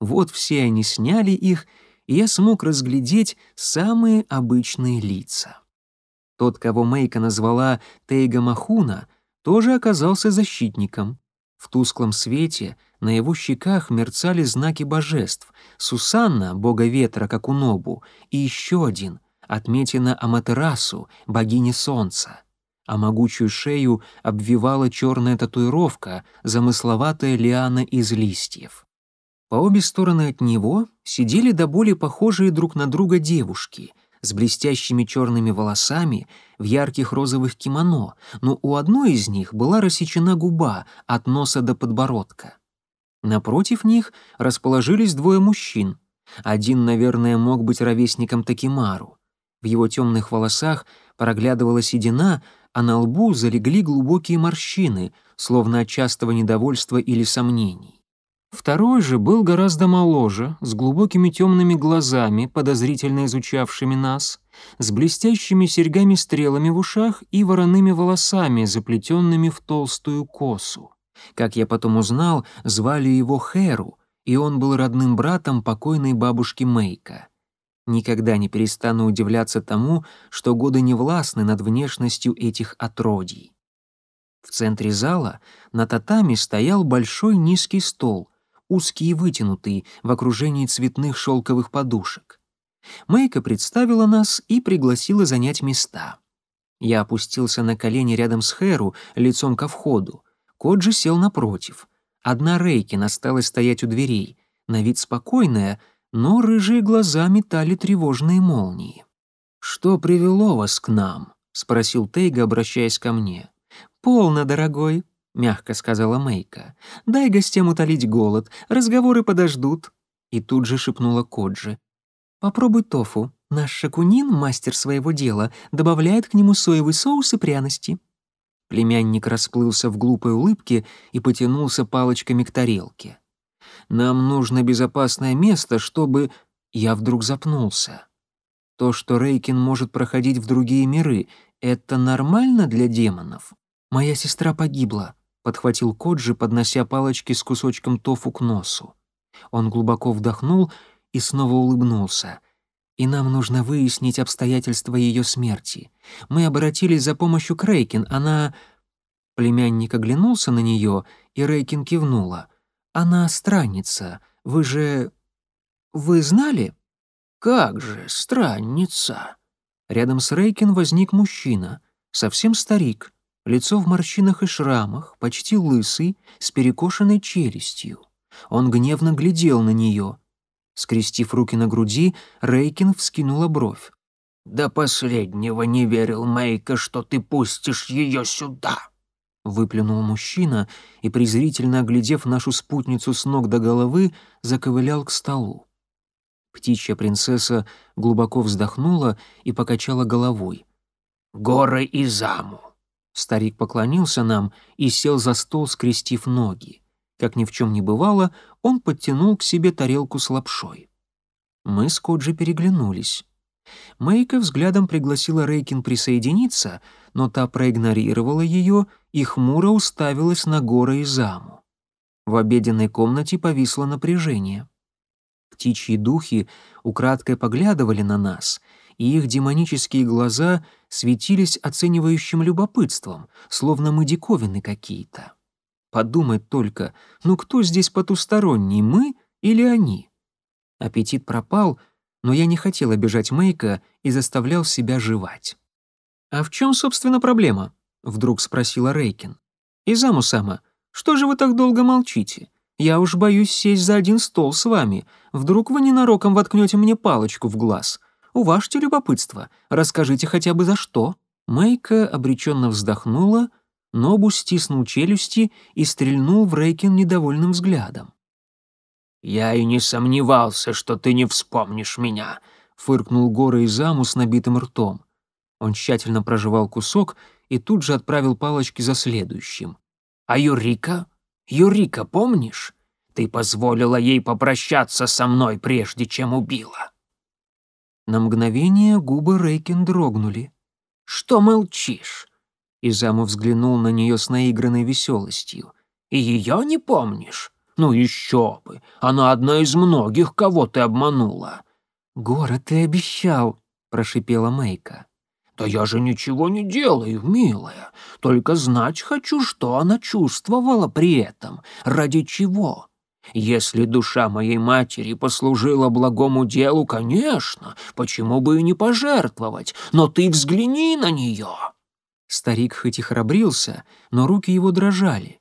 Вот все они сняли их, и я смог разглядеть самые обычные лица. Тот, кого Мейка назвала Тейга Махуна, тоже оказался защитником. В тусклом свете на его щеках мерцали знаки божеств. Сусанна, бога ветра, как у Нобу, и еще один, отметина Аматерасу, богини солнца. А могучую шею обвивала черная татуировка, замысловатая лиана из листьев. По обе стороны от него сидели до боли похожие друг на друга девушки — с блестящими черными волосами в ярких розовых кимоно, но у одной из них была рассечена губа от носа до подбородка. Напротив них расположились двое мужчин. Один, наверное, мог быть ровесником Такимару. В его темных волосах проглядывала седина, а на лбу залегли глубокие морщины, словно от частого недовольства или сомнений. Второй же был гораздо моложе, с глубокими темными глазами, подозрительно изучавшими нас, с блестящими серьгами-стрелами в ушах и вороными волосами, заплетенными в толстую косу. Как я потом узнал, звали его Хэру, и он был родным братом покойной бабушки Мейка. Никогда не перестану удивляться тому, что годы не властны над внешностью этих отродий. В центре зала на татами стоял большой низкий стол, узкий и вытянутый, в окружении цветных шелковых подушек. Мэйка представила нас и пригласила занять места. Я опустился на колени рядом с Хэру, лицом ко входу. Кот же сел напротив. Одна Рейкин осталась стоять у дверей, на вид спокойная, но рыжие глаза метали тревожные молнии. «Что привело вас к нам?» — спросил Тейга, обращаясь ко мне. «Полно, дорогой», — мягко сказала Мейка. «Дай гостям утолить голод, разговоры подождут». И тут же шепнула Коджи. «Попробуй тофу. Наш шакунин, мастер своего дела, добавляет к нему соевый соус и пряности». Племянник расплылся в глупой улыбке и потянулся палочками к тарелке. «Нам нужно безопасное место, чтобы...» Я вдруг запнулся. То, что Рейкин может проходить в другие миры, это нормально для демонов? Моя сестра погибла, — подхватил Коджи, поднося палочки с кусочком тофу к носу. Он глубоко вдохнул и снова улыбнулся. «И нам нужно выяснить обстоятельства ее смерти. Мы обратились за помощью к Рейкин, она...» Племянник оглянулся на нее, и Рейкин кивнула. «Она странница. Вы же... Вы знали?» «Как же странница?» Рядом с Рейкин возник мужчина, совсем старик, лицо в морщинах и шрамах, почти лысый, с перекошенной челюстью. Он гневно глядел на нее. Скрестив руки на груди, Рейкин вскинула бровь. «До последнего не верил Мейка, что ты пустишь ее сюда!» Выплюнул мужчина и, презрительно оглядев нашу спутницу с ног до головы, заковылял к столу. Птичья принцесса глубоко вздохнула и покачала головой. «Горы и заму!» Старик поклонился нам и сел за стол, скрестив ноги. Как ни в чем не бывало, он подтянул к себе тарелку с лапшой. Мы с Коджи переглянулись. Мэйка взглядом пригласила Рейкин присоединиться, но та проигнорировала ее и хмуро уставилась на горы и заму. В обеденной комнате повисло напряжение. Птичьи духи украдкой поглядывали на нас — и их демонические глаза светились оценивающим любопытством, словно мы диковины какие-то. Подумать только, ну кто здесь потусторонний, мы или они? Аппетит пропал, но я не хотел обижать Мейка и заставлял себя жевать. «А в чем, собственно, проблема?» — вдруг спросила Рейкин. «Изаму-сама, что же вы так долго молчите? Я уж боюсь сесть за один стол с вами. Вдруг вы ненароком воткнете мне палочку в глаз. Уважьте любопытство, расскажите хотя бы за что». Мэйка обреченно вздохнула, Нобу стиснул челюсти и стрельнул в Рейкин недовольным взглядом. «Я и не сомневался, что ты не вспомнишь меня», — фыркнул Гора из заму с набитым ртом. Он тщательно прожевал кусок и тут же отправил палочки за следующим. «А Юрика? Юрика, помнишь? Ты позволила ей попрощаться со мной, прежде чем убила». На мгновение губы Рейкин дрогнули. «Что молчишь?» Изаму взглянул на нее с наигранной веселостью. «И ее не помнишь? Ну еще бы! Она одна из многих, кого ты обманула!» «Гора, ты обещал!» — прошипела Мейка. «Да я же ничего не делаю, милая. Только знать хочу, что она чувствовала при этом. Ради чего? Если душа моей матери послужила благому делу, конечно, почему бы и не пожертвовать, но ты взгляни на нее». Старик хоть и храбрился, но руки его дрожали.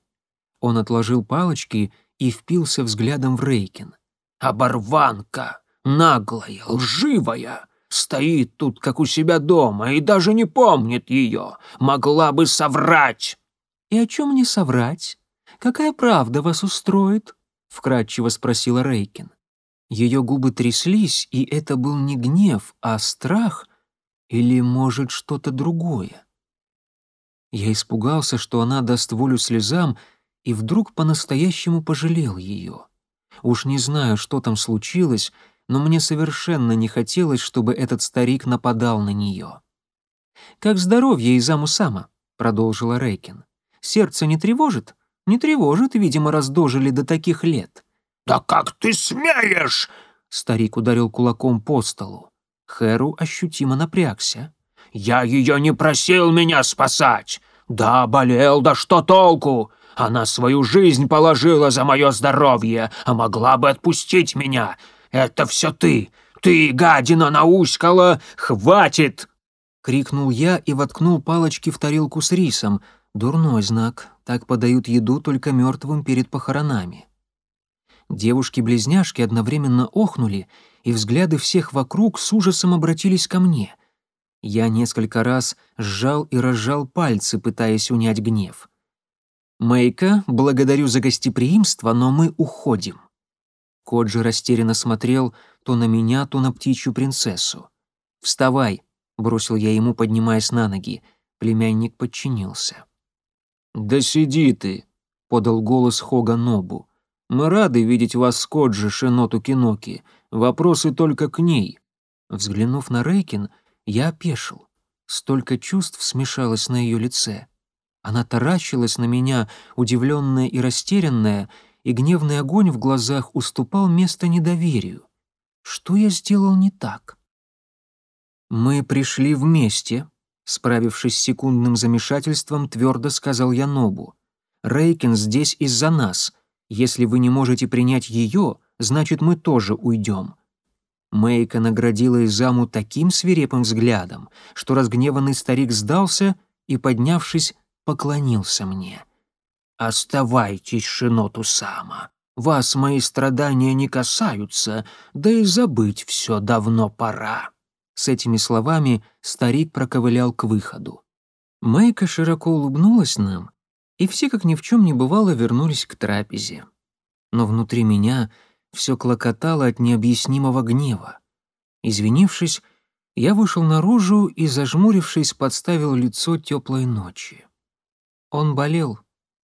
Он отложил палочки и впился взглядом в Рейкин. «Оборванка! Наглая, лживая!» Стоит тут, как у себя дома, и даже не помнит ее. Могла бы соврать. И о чем мне соврать? Какая правда вас устроит? Вкратчиво спросила Рейкин. Ее губы тряслись, и это был не гнев, а страх, Или, может, что-то другое? Я испугался, что она даст волю слезам, и вдруг по-настоящему пожалел ее. Уж не знаю, что там случилось, но мне совершенно не хотелось, чтобы этот старик нападал на нее. «Как здоровье Изаму Сама?» — продолжила Рейкин. «Сердце не тревожит?» «Не тревожит, видимо, раз дожили до таких лет». «Да как ты смеешь!» — старик ударил кулаком по столу. Хэру ощутимо напрягся. «Я ее не просил меня спасать! Да, болел, да что толку? Она свою жизнь положила за мое здоровье, а могла бы отпустить меня. Это все ты! Ты, гадина, науськала! Хватит!» Крикнул я и воткнул палочки в тарелку с рисом. Дурной знак. Так подают еду только мертвым перед похоронами. Девушки-близняшки одновременно охнули, и взгляды всех вокруг с ужасом обратились ко мне. Я несколько раз сжал и разжал пальцы, пытаясь унять гнев. «Мэйка, благодарю за гостеприимство, но мы уходим». Коджи растерянно смотрел то на меня, то на птичью принцессу. «Вставай», — бросил я ему, поднимаясь на ноги. Племянник подчинился. «Да сиди ты», — подал голос Хога Нобу. «Мы рады видеть вас с Коджи, Шиноту Киноки. Вопросы только к ней». Взглянув на Рейкин, я опешил. Столько чувств смешалось на ее лице. Она таращилась на меня, удивленная и растерянная, и гневный огонь в глазах уступал место недоверию. Что я сделал не так? «Мы пришли вместе», — справившись с секундным замешательством, твердо сказал я Нобу. «Рейкин здесь из-за нас. Если вы не можете принять ее, значит, мы тоже уйдем». Мэйка наградила Изаму таким свирепым взглядом, что разгневанный старик сдался и, поднявшись, поклонился мне. «Оставайтесь, Шиноту Сама. Вас мои страдания не касаются, да и забыть все давно пора». С этими словами старик проковылял к выходу. Мэйка широко улыбнулась нам, и все, как ни в чем не бывало, вернулись к трапезе. Но внутри меня все клокотало от необъяснимого гнева. Извинившись, я вышел наружу и, зажмурившись, подставил лицо теплой ночи. Он болел,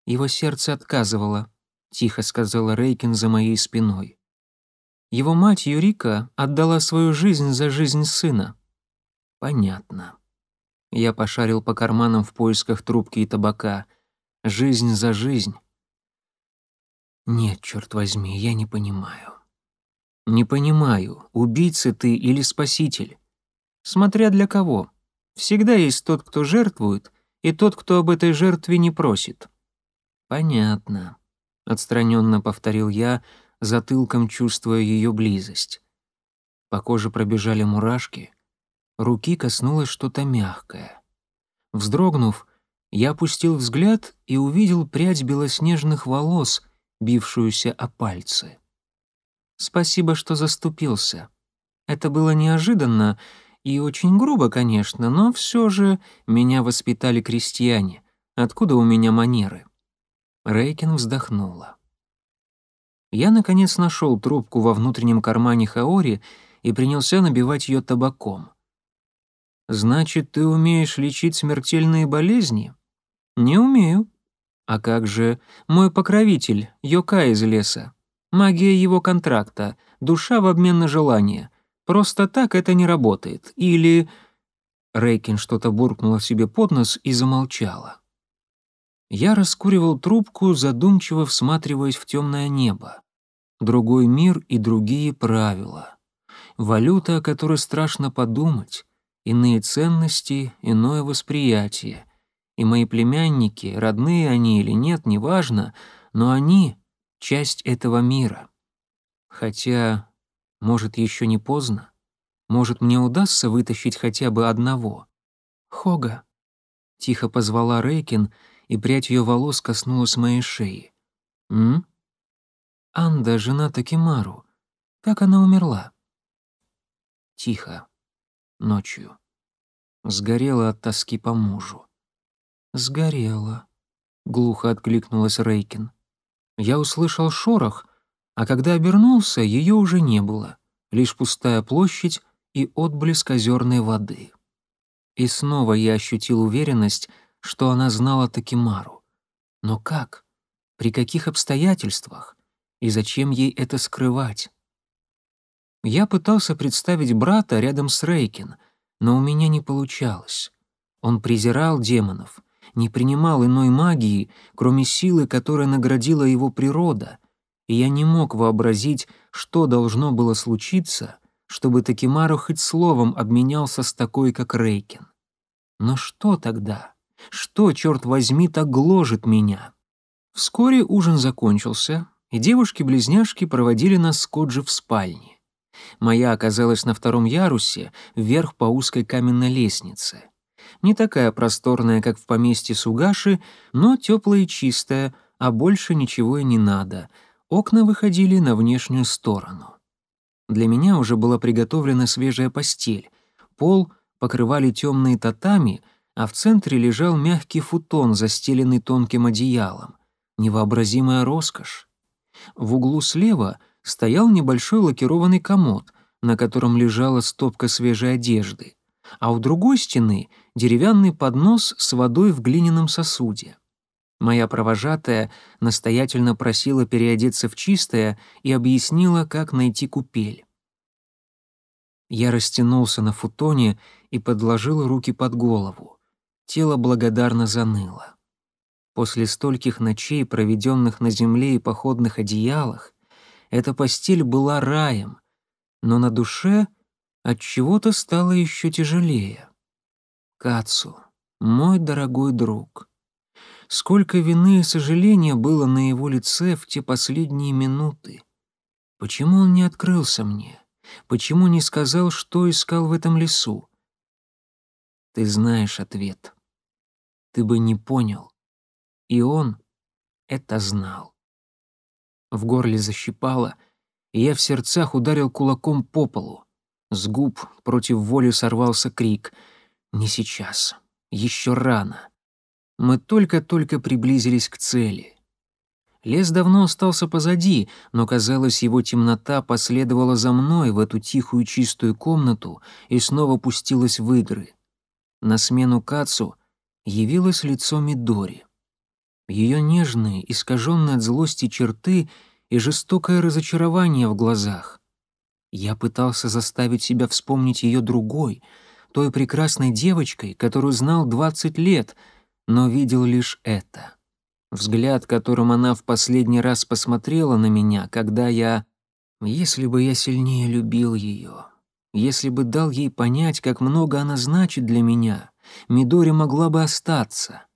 его сердце отказывало, тихо сказала Рейкин за моей спиной. Его мать Юрика отдала свою жизнь за жизнь сына. Понятно. Я пошарил по карманам в поисках трубки и табака. Жизнь за жизнь. Нет, черт возьми, я не понимаю. Не понимаю, убийца ты или спаситель. Смотря для кого. Всегда есть тот, кто жертвует, и тот, кто об этой жертве не просит. Понятно, отстраненно повторил я, затылком чувствуя ее близость. По коже пробежали мурашки, руки коснулось что-то мягкое. Вздрогнув, я опустил взгляд и увидел прядь белоснежных волос, бившуюся о пальцы. «Спасибо, что заступился. Это было неожиданно и очень грубо, конечно, но все же меня воспитали крестьяне. Откуда у меня манеры?» Рейкин вздохнула. Я, наконец, нашел трубку во внутреннем кармане Хаори и принялся набивать ее табаком. «Значит, ты умеешь лечить смертельные болезни?» «Не умею», а как же мой покровитель, Йока из леса? Магия его контракта, душа в обмен на желание. Просто так это не работает. Или... Рейкин что-то буркнула себе под нос и замолчала. Я раскуривал трубку, задумчиво всматриваясь в темное небо. Другой мир и другие правила. Валюта, о которой страшно подумать, иные ценности, иное восприятие и мои племянники, родные они или нет, неважно, но они — часть этого мира. Хотя, может, еще не поздно. Может, мне удастся вытащить хотя бы одного. «Хога», — тихо позвала Рейкин, и прядь ее волос коснулась моей шеи. «М?» «Анда, жена Такимару. Как она умерла?» Тихо. Ночью. Сгорела от тоски по мужу. «Сгорела», — глухо откликнулась Рейкин. Я услышал шорох, а когда обернулся, ее уже не было, лишь пустая площадь и отблеск озерной воды. И снова я ощутил уверенность, что она знала Такимару. Но как? При каких обстоятельствах? И зачем ей это скрывать? Я пытался представить брата рядом с Рейкин, но у меня не получалось. Он презирал демонов, не принимал иной магии, кроме силы, которая наградила его природа, и я не мог вообразить, что должно было случиться, чтобы Такимару хоть словом обменялся с такой, как Рейкин. Но что тогда? Что, черт возьми, так гложет меня? Вскоре ужин закончился, и девушки-близняшки проводили нас с Коджи в спальне. Моя оказалась на втором ярусе, вверх по узкой каменной лестнице. Не такая просторная, как в поместье Сугаши, но теплая и чистая, а больше ничего и не надо. Окна выходили на внешнюю сторону. Для меня уже была приготовлена свежая постель. Пол покрывали темные татами, а в центре лежал мягкий футон, застеленный тонким одеялом. Невообразимая роскошь. В углу слева стоял небольшой лакированный комод, на котором лежала стопка свежей одежды, а у другой стены — деревянный поднос с водой в глиняном сосуде. Моя провожатая настоятельно просила переодеться в чистое и объяснила, как найти купель. Я растянулся на футоне и подложил руки под голову. Тело благодарно заныло. После стольких ночей, проведенных на земле и походных одеялах, эта постель была раем, но на душе от чего-то стало еще тяжелее. Кацу, мой дорогой друг. Сколько вины и сожаления было на его лице в те последние минуты. Почему он не открылся мне? Почему не сказал, что искал в этом лесу? Ты знаешь ответ. Ты бы не понял. И он это знал. В горле защипало, и я в сердцах ударил кулаком по полу. С губ против воли сорвался крик. «Не сейчас. Еще рано». Мы только-только приблизились к цели. Лес давно остался позади, но, казалось, его темнота последовала за мной в эту тихую чистую комнату и снова пустилась в игры. На смену Кацу явилось лицо Мидори. Ее нежные, искаженные от злости черты и жестокое разочарование в глазах. Я пытался заставить себя вспомнить ее другой, той прекрасной девочкой, которую знал 20 лет, но видел лишь это. Взгляд, которым она в последний раз посмотрела на меня, когда я... Если бы я сильнее любил ее, если бы дал ей понять, как много она значит для меня, Мидори могла бы остаться.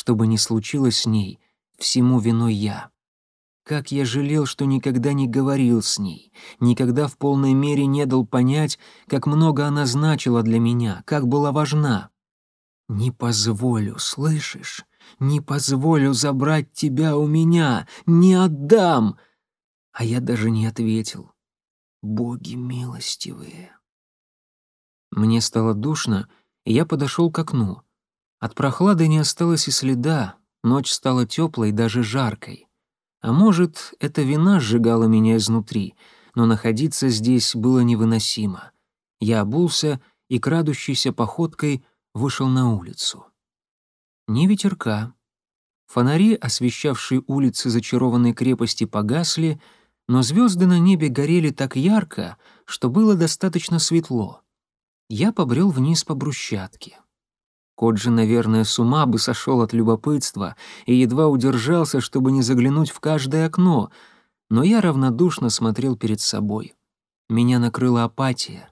Что бы ни случилось с ней, всему виной я. Как я жалел, что никогда не говорил с ней, никогда в полной мере не дал понять, как много она значила для меня, как была важна. «Не позволю, слышишь? Не позволю забрать тебя у меня! Не отдам!» А я даже не ответил. «Боги милостивые!» Мне стало душно, и я подошел к окну. От прохлады не осталось и следа, ночь стала теплой, даже жаркой. А может, эта вина сжигала меня изнутри, но находиться здесь было невыносимо. Я обулся и, крадущейся походкой, вышел на улицу. Ни ветерка. Фонари, освещавшие улицы зачарованной крепости, погасли, но звезды на небе горели так ярко, что было достаточно светло. Я побрел вниз по брусчатке. Кот же, наверное, с ума бы сошел от любопытства и едва удержался, чтобы не заглянуть в каждое окно, но я равнодушно смотрел перед собой. Меня накрыла апатия.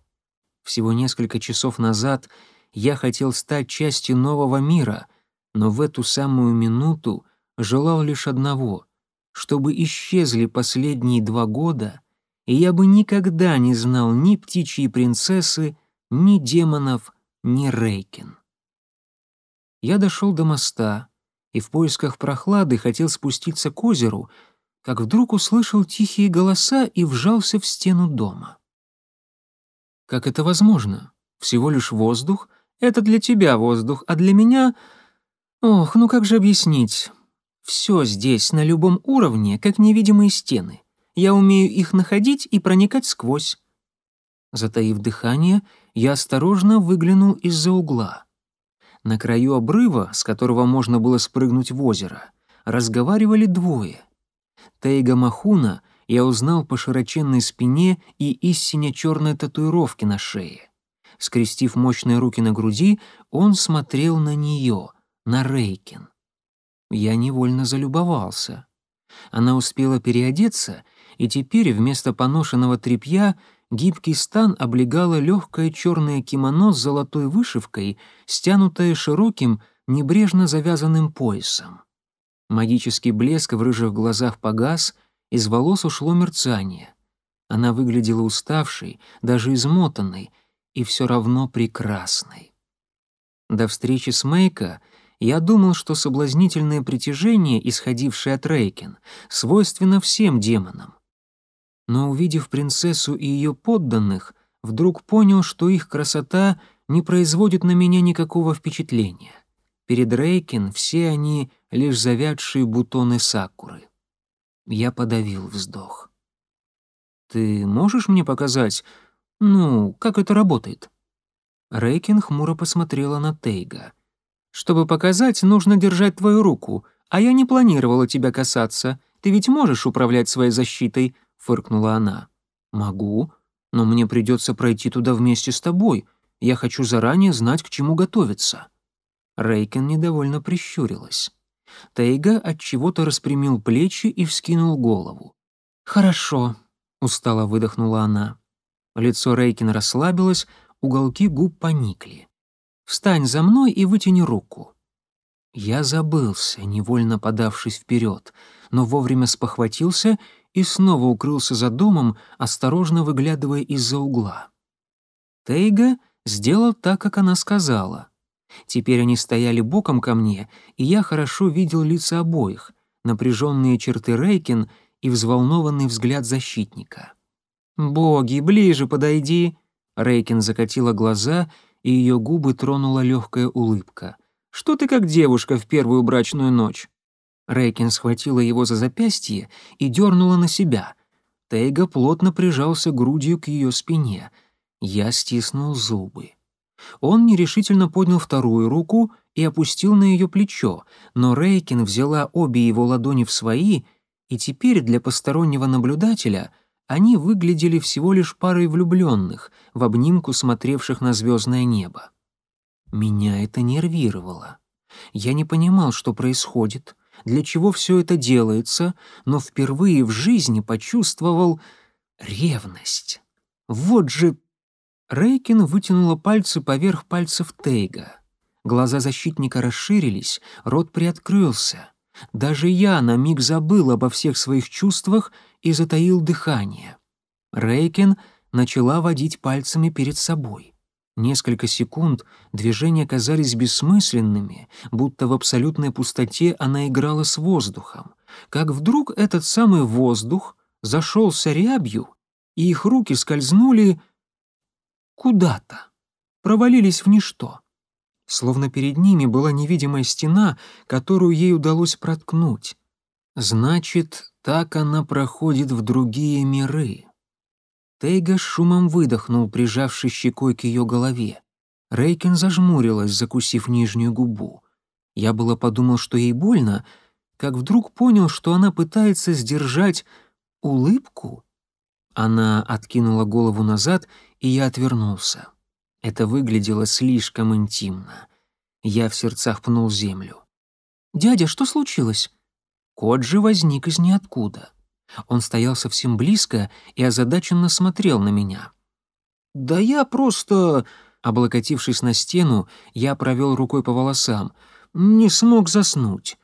Всего несколько часов назад я хотел стать частью нового мира, но в эту самую минуту желал лишь одного — чтобы исчезли последние два года, и я бы никогда не знал ни птичьей принцессы, ни демонов, ни Рейкин. Я дошел до моста и в поисках прохлады хотел спуститься к озеру, как вдруг услышал тихие голоса и вжался в стену дома. Как это возможно? Всего лишь воздух? Это для тебя воздух, а для меня... Ох, ну как же объяснить? Все здесь на любом уровне, как невидимые стены. Я умею их находить и проникать сквозь. Затаив дыхание, я осторожно выглянул из-за угла — На краю обрыва, с которого можно было спрыгнуть в озеро, разговаривали двое. Тейга Махуна я узнал по широченной спине и истине черной татуировки на шее. Скрестив мощные руки на груди, он смотрел на нее, на Рейкин. Я невольно залюбовался. Она успела переодеться, и теперь вместо поношенного тряпья гибкий стан облегало легкое черное кимоно с золотой вышивкой, стянутое широким, небрежно завязанным поясом. Магический блеск в рыжих глазах погас, из волос ушло мерцание. Она выглядела уставшей, даже измотанной, и все равно прекрасной. До встречи с Мейка я думал, что соблазнительное притяжение, исходившее от Рейкен, свойственно всем демонам. Но увидев принцессу и ее подданных, вдруг понял, что их красота не производит на меня никакого впечатления. Перед Рейкен все они — лишь завядшие бутоны сакуры. Я подавил вздох. «Ты можешь мне показать, ну, как это работает?» Рейкин хмуро посмотрела на Тейга. «Чтобы показать, нужно держать твою руку, а я не планировала тебя касаться. Ты ведь можешь управлять своей защитой», — фыркнула она. «Могу, но мне придется пройти туда вместе с тобой. Я хочу заранее знать, к чему готовиться». Рейкин недовольно прищурилась. Тейга от чего-то распрямил плечи и вскинул голову. «Хорошо», — устало выдохнула она. Лицо Рейкин расслабилось, уголки губ поникли. «Встань за мной и вытяни руку». Я забылся, невольно подавшись вперед, но вовремя спохватился и снова укрылся за домом, осторожно выглядывая из-за угла. Тейга сделал так, как она сказала. Теперь они стояли боком ко мне, и я хорошо видел лица обоих, напряженные черты Рейкин и взволнованный взгляд защитника. «Боги, ближе подойди!» Рейкин закатила глаза, и ее губы тронула легкая улыбка. «Что ты как девушка в первую брачную ночь?» Рейкин схватила его за запястье и дернула на себя. Тейга плотно прижался грудью к ее спине. Я стиснул зубы. Он нерешительно поднял вторую руку и опустил на ее плечо, но Рейкин взяла обе его ладони в свои, и теперь для постороннего наблюдателя они выглядели всего лишь парой влюбленных, в обнимку смотревших на звездное небо. Меня это нервировало. Я не понимал, что происходит, для чего все это делается, но впервые в жизни почувствовал ревность. Вот же Рейкин вытянула пальцы поверх пальцев Тейга. Глаза защитника расширились, рот приоткрылся. Даже я на миг забыл обо всех своих чувствах и затаил дыхание. Рейкин начала водить пальцами перед собой. Несколько секунд движения казались бессмысленными, будто в абсолютной пустоте она играла с воздухом. Как вдруг этот самый воздух зашелся рябью, и их руки скользнули куда-то, провалились в ничто. Словно перед ними была невидимая стена, которую ей удалось проткнуть. Значит, так она проходит в другие миры. Тейга шумом выдохнул, прижавшись щекой к ее голове. Рейкен зажмурилась, закусив нижнюю губу. Я было подумал, что ей больно, как вдруг понял, что она пытается сдержать улыбку. Она откинула голову назад и я отвернулся. Это выглядело слишком интимно. Я в сердцах пнул землю. «Дядя, что случилось?» Кот же возник из ниоткуда. Он стоял совсем близко и озадаченно смотрел на меня. «Да я просто...» Облокотившись на стену, я провел рукой по волосам. «Не смог заснуть».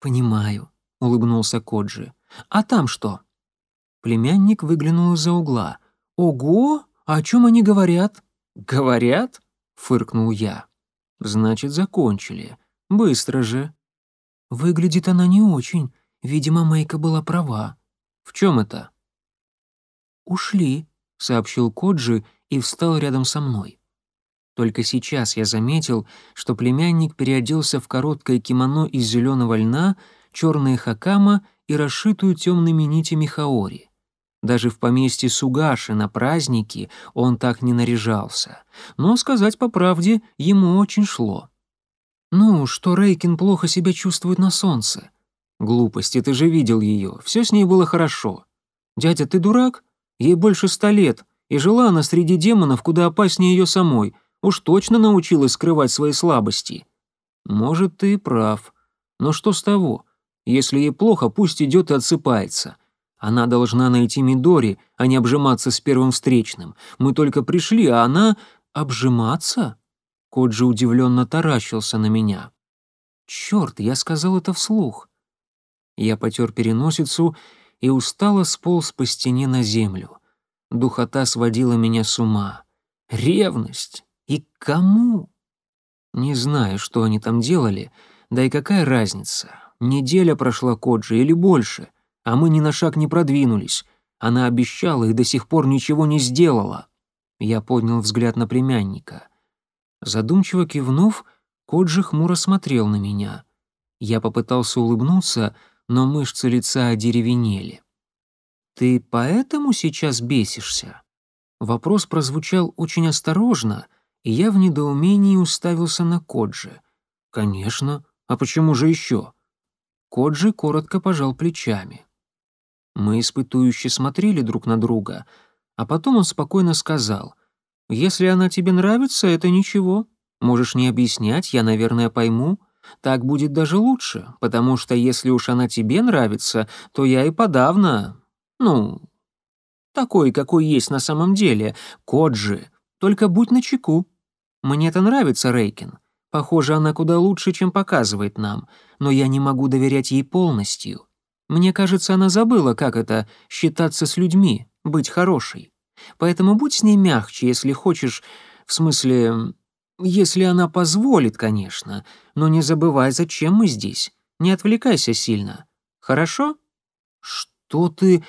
«Понимаю», — улыбнулся Коджи. «А там что?» Племянник выглянул из-за угла. «Ого! «А о чем они говорят?» «Говорят?» — фыркнул я. «Значит, закончили. Быстро же». «Выглядит она не очень. Видимо, Мэйка была права». «В чем это?» «Ушли», — сообщил Коджи и встал рядом со мной. Только сейчас я заметил, что племянник переоделся в короткое кимоно из зеленого льна, черные хакама и расшитую темными нитями хаори. Даже в поместье Сугаши на праздники он так не наряжался. Но, сказать по правде, ему очень шло. «Ну, что Рейкин плохо себя чувствует на солнце». «Глупости, ты же видел ее. Все с ней было хорошо». «Дядя, ты дурак? Ей больше ста лет, и жила она среди демонов куда опаснее ее самой. Уж точно научилась скрывать свои слабости». «Может, ты прав. Но что с того? Если ей плохо, пусть идет и отсыпается. Она должна найти Мидори, а не обжиматься с первым встречным. Мы только пришли, а она... обжиматься?» Коджи удивленно таращился на меня. «Черт, я сказал это вслух». Я потер переносицу и устало сполз по стене на землю. Духота сводила меня с ума. Ревность? И кому? Не знаю, что они там делали, да и какая разница. Неделя прошла Коджи или больше, а мы ни на шаг не продвинулись. Она обещала и до сих пор ничего не сделала. Я поднял взгляд на племянника. Задумчиво кивнув, Коджи хмуро смотрел на меня. Я попытался улыбнуться, но мышцы лица одеревенели. «Ты поэтому сейчас бесишься?» Вопрос прозвучал очень осторожно, и я в недоумении уставился на Коджи. «Конечно. А почему же еще?» Коджи коротко пожал плечами. Мы испытующе смотрели друг на друга, а потом он спокойно сказал, «Если она тебе нравится, это ничего. Можешь не объяснять, я, наверное, пойму. Так будет даже лучше, потому что если уж она тебе нравится, то я и подавно... Ну, такой, какой есть на самом деле, Коджи. Только будь начеку. Мне это нравится, Рейкин. Похоже, она куда лучше, чем показывает нам, но я не могу доверять ей полностью. Мне кажется, она забыла, как это — считаться с людьми, быть хорошей. Поэтому будь с ней мягче, если хочешь, в смысле, если она позволит, конечно, но не забывай, зачем мы здесь. Не отвлекайся сильно. Хорошо? Что ты...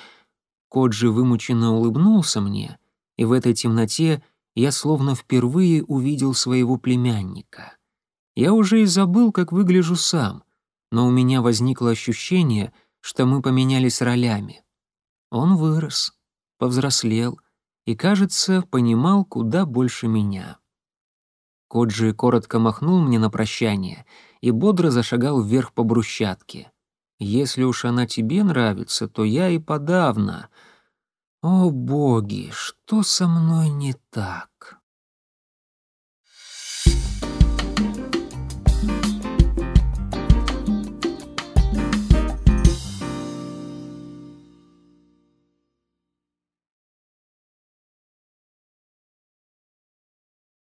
Коджи вымученно улыбнулся мне, и в этой темноте я словно впервые увидел своего племянника. Я уже и забыл, как выгляжу сам, но у меня возникло ощущение, что мы поменялись ролями. Он вырос, повзрослел и, кажется, понимал куда больше меня. Коджи коротко махнул мне на прощание и бодро зашагал вверх по брусчатке. «Если уж она тебе нравится, то я и подавно. О боги, что со мной не так?»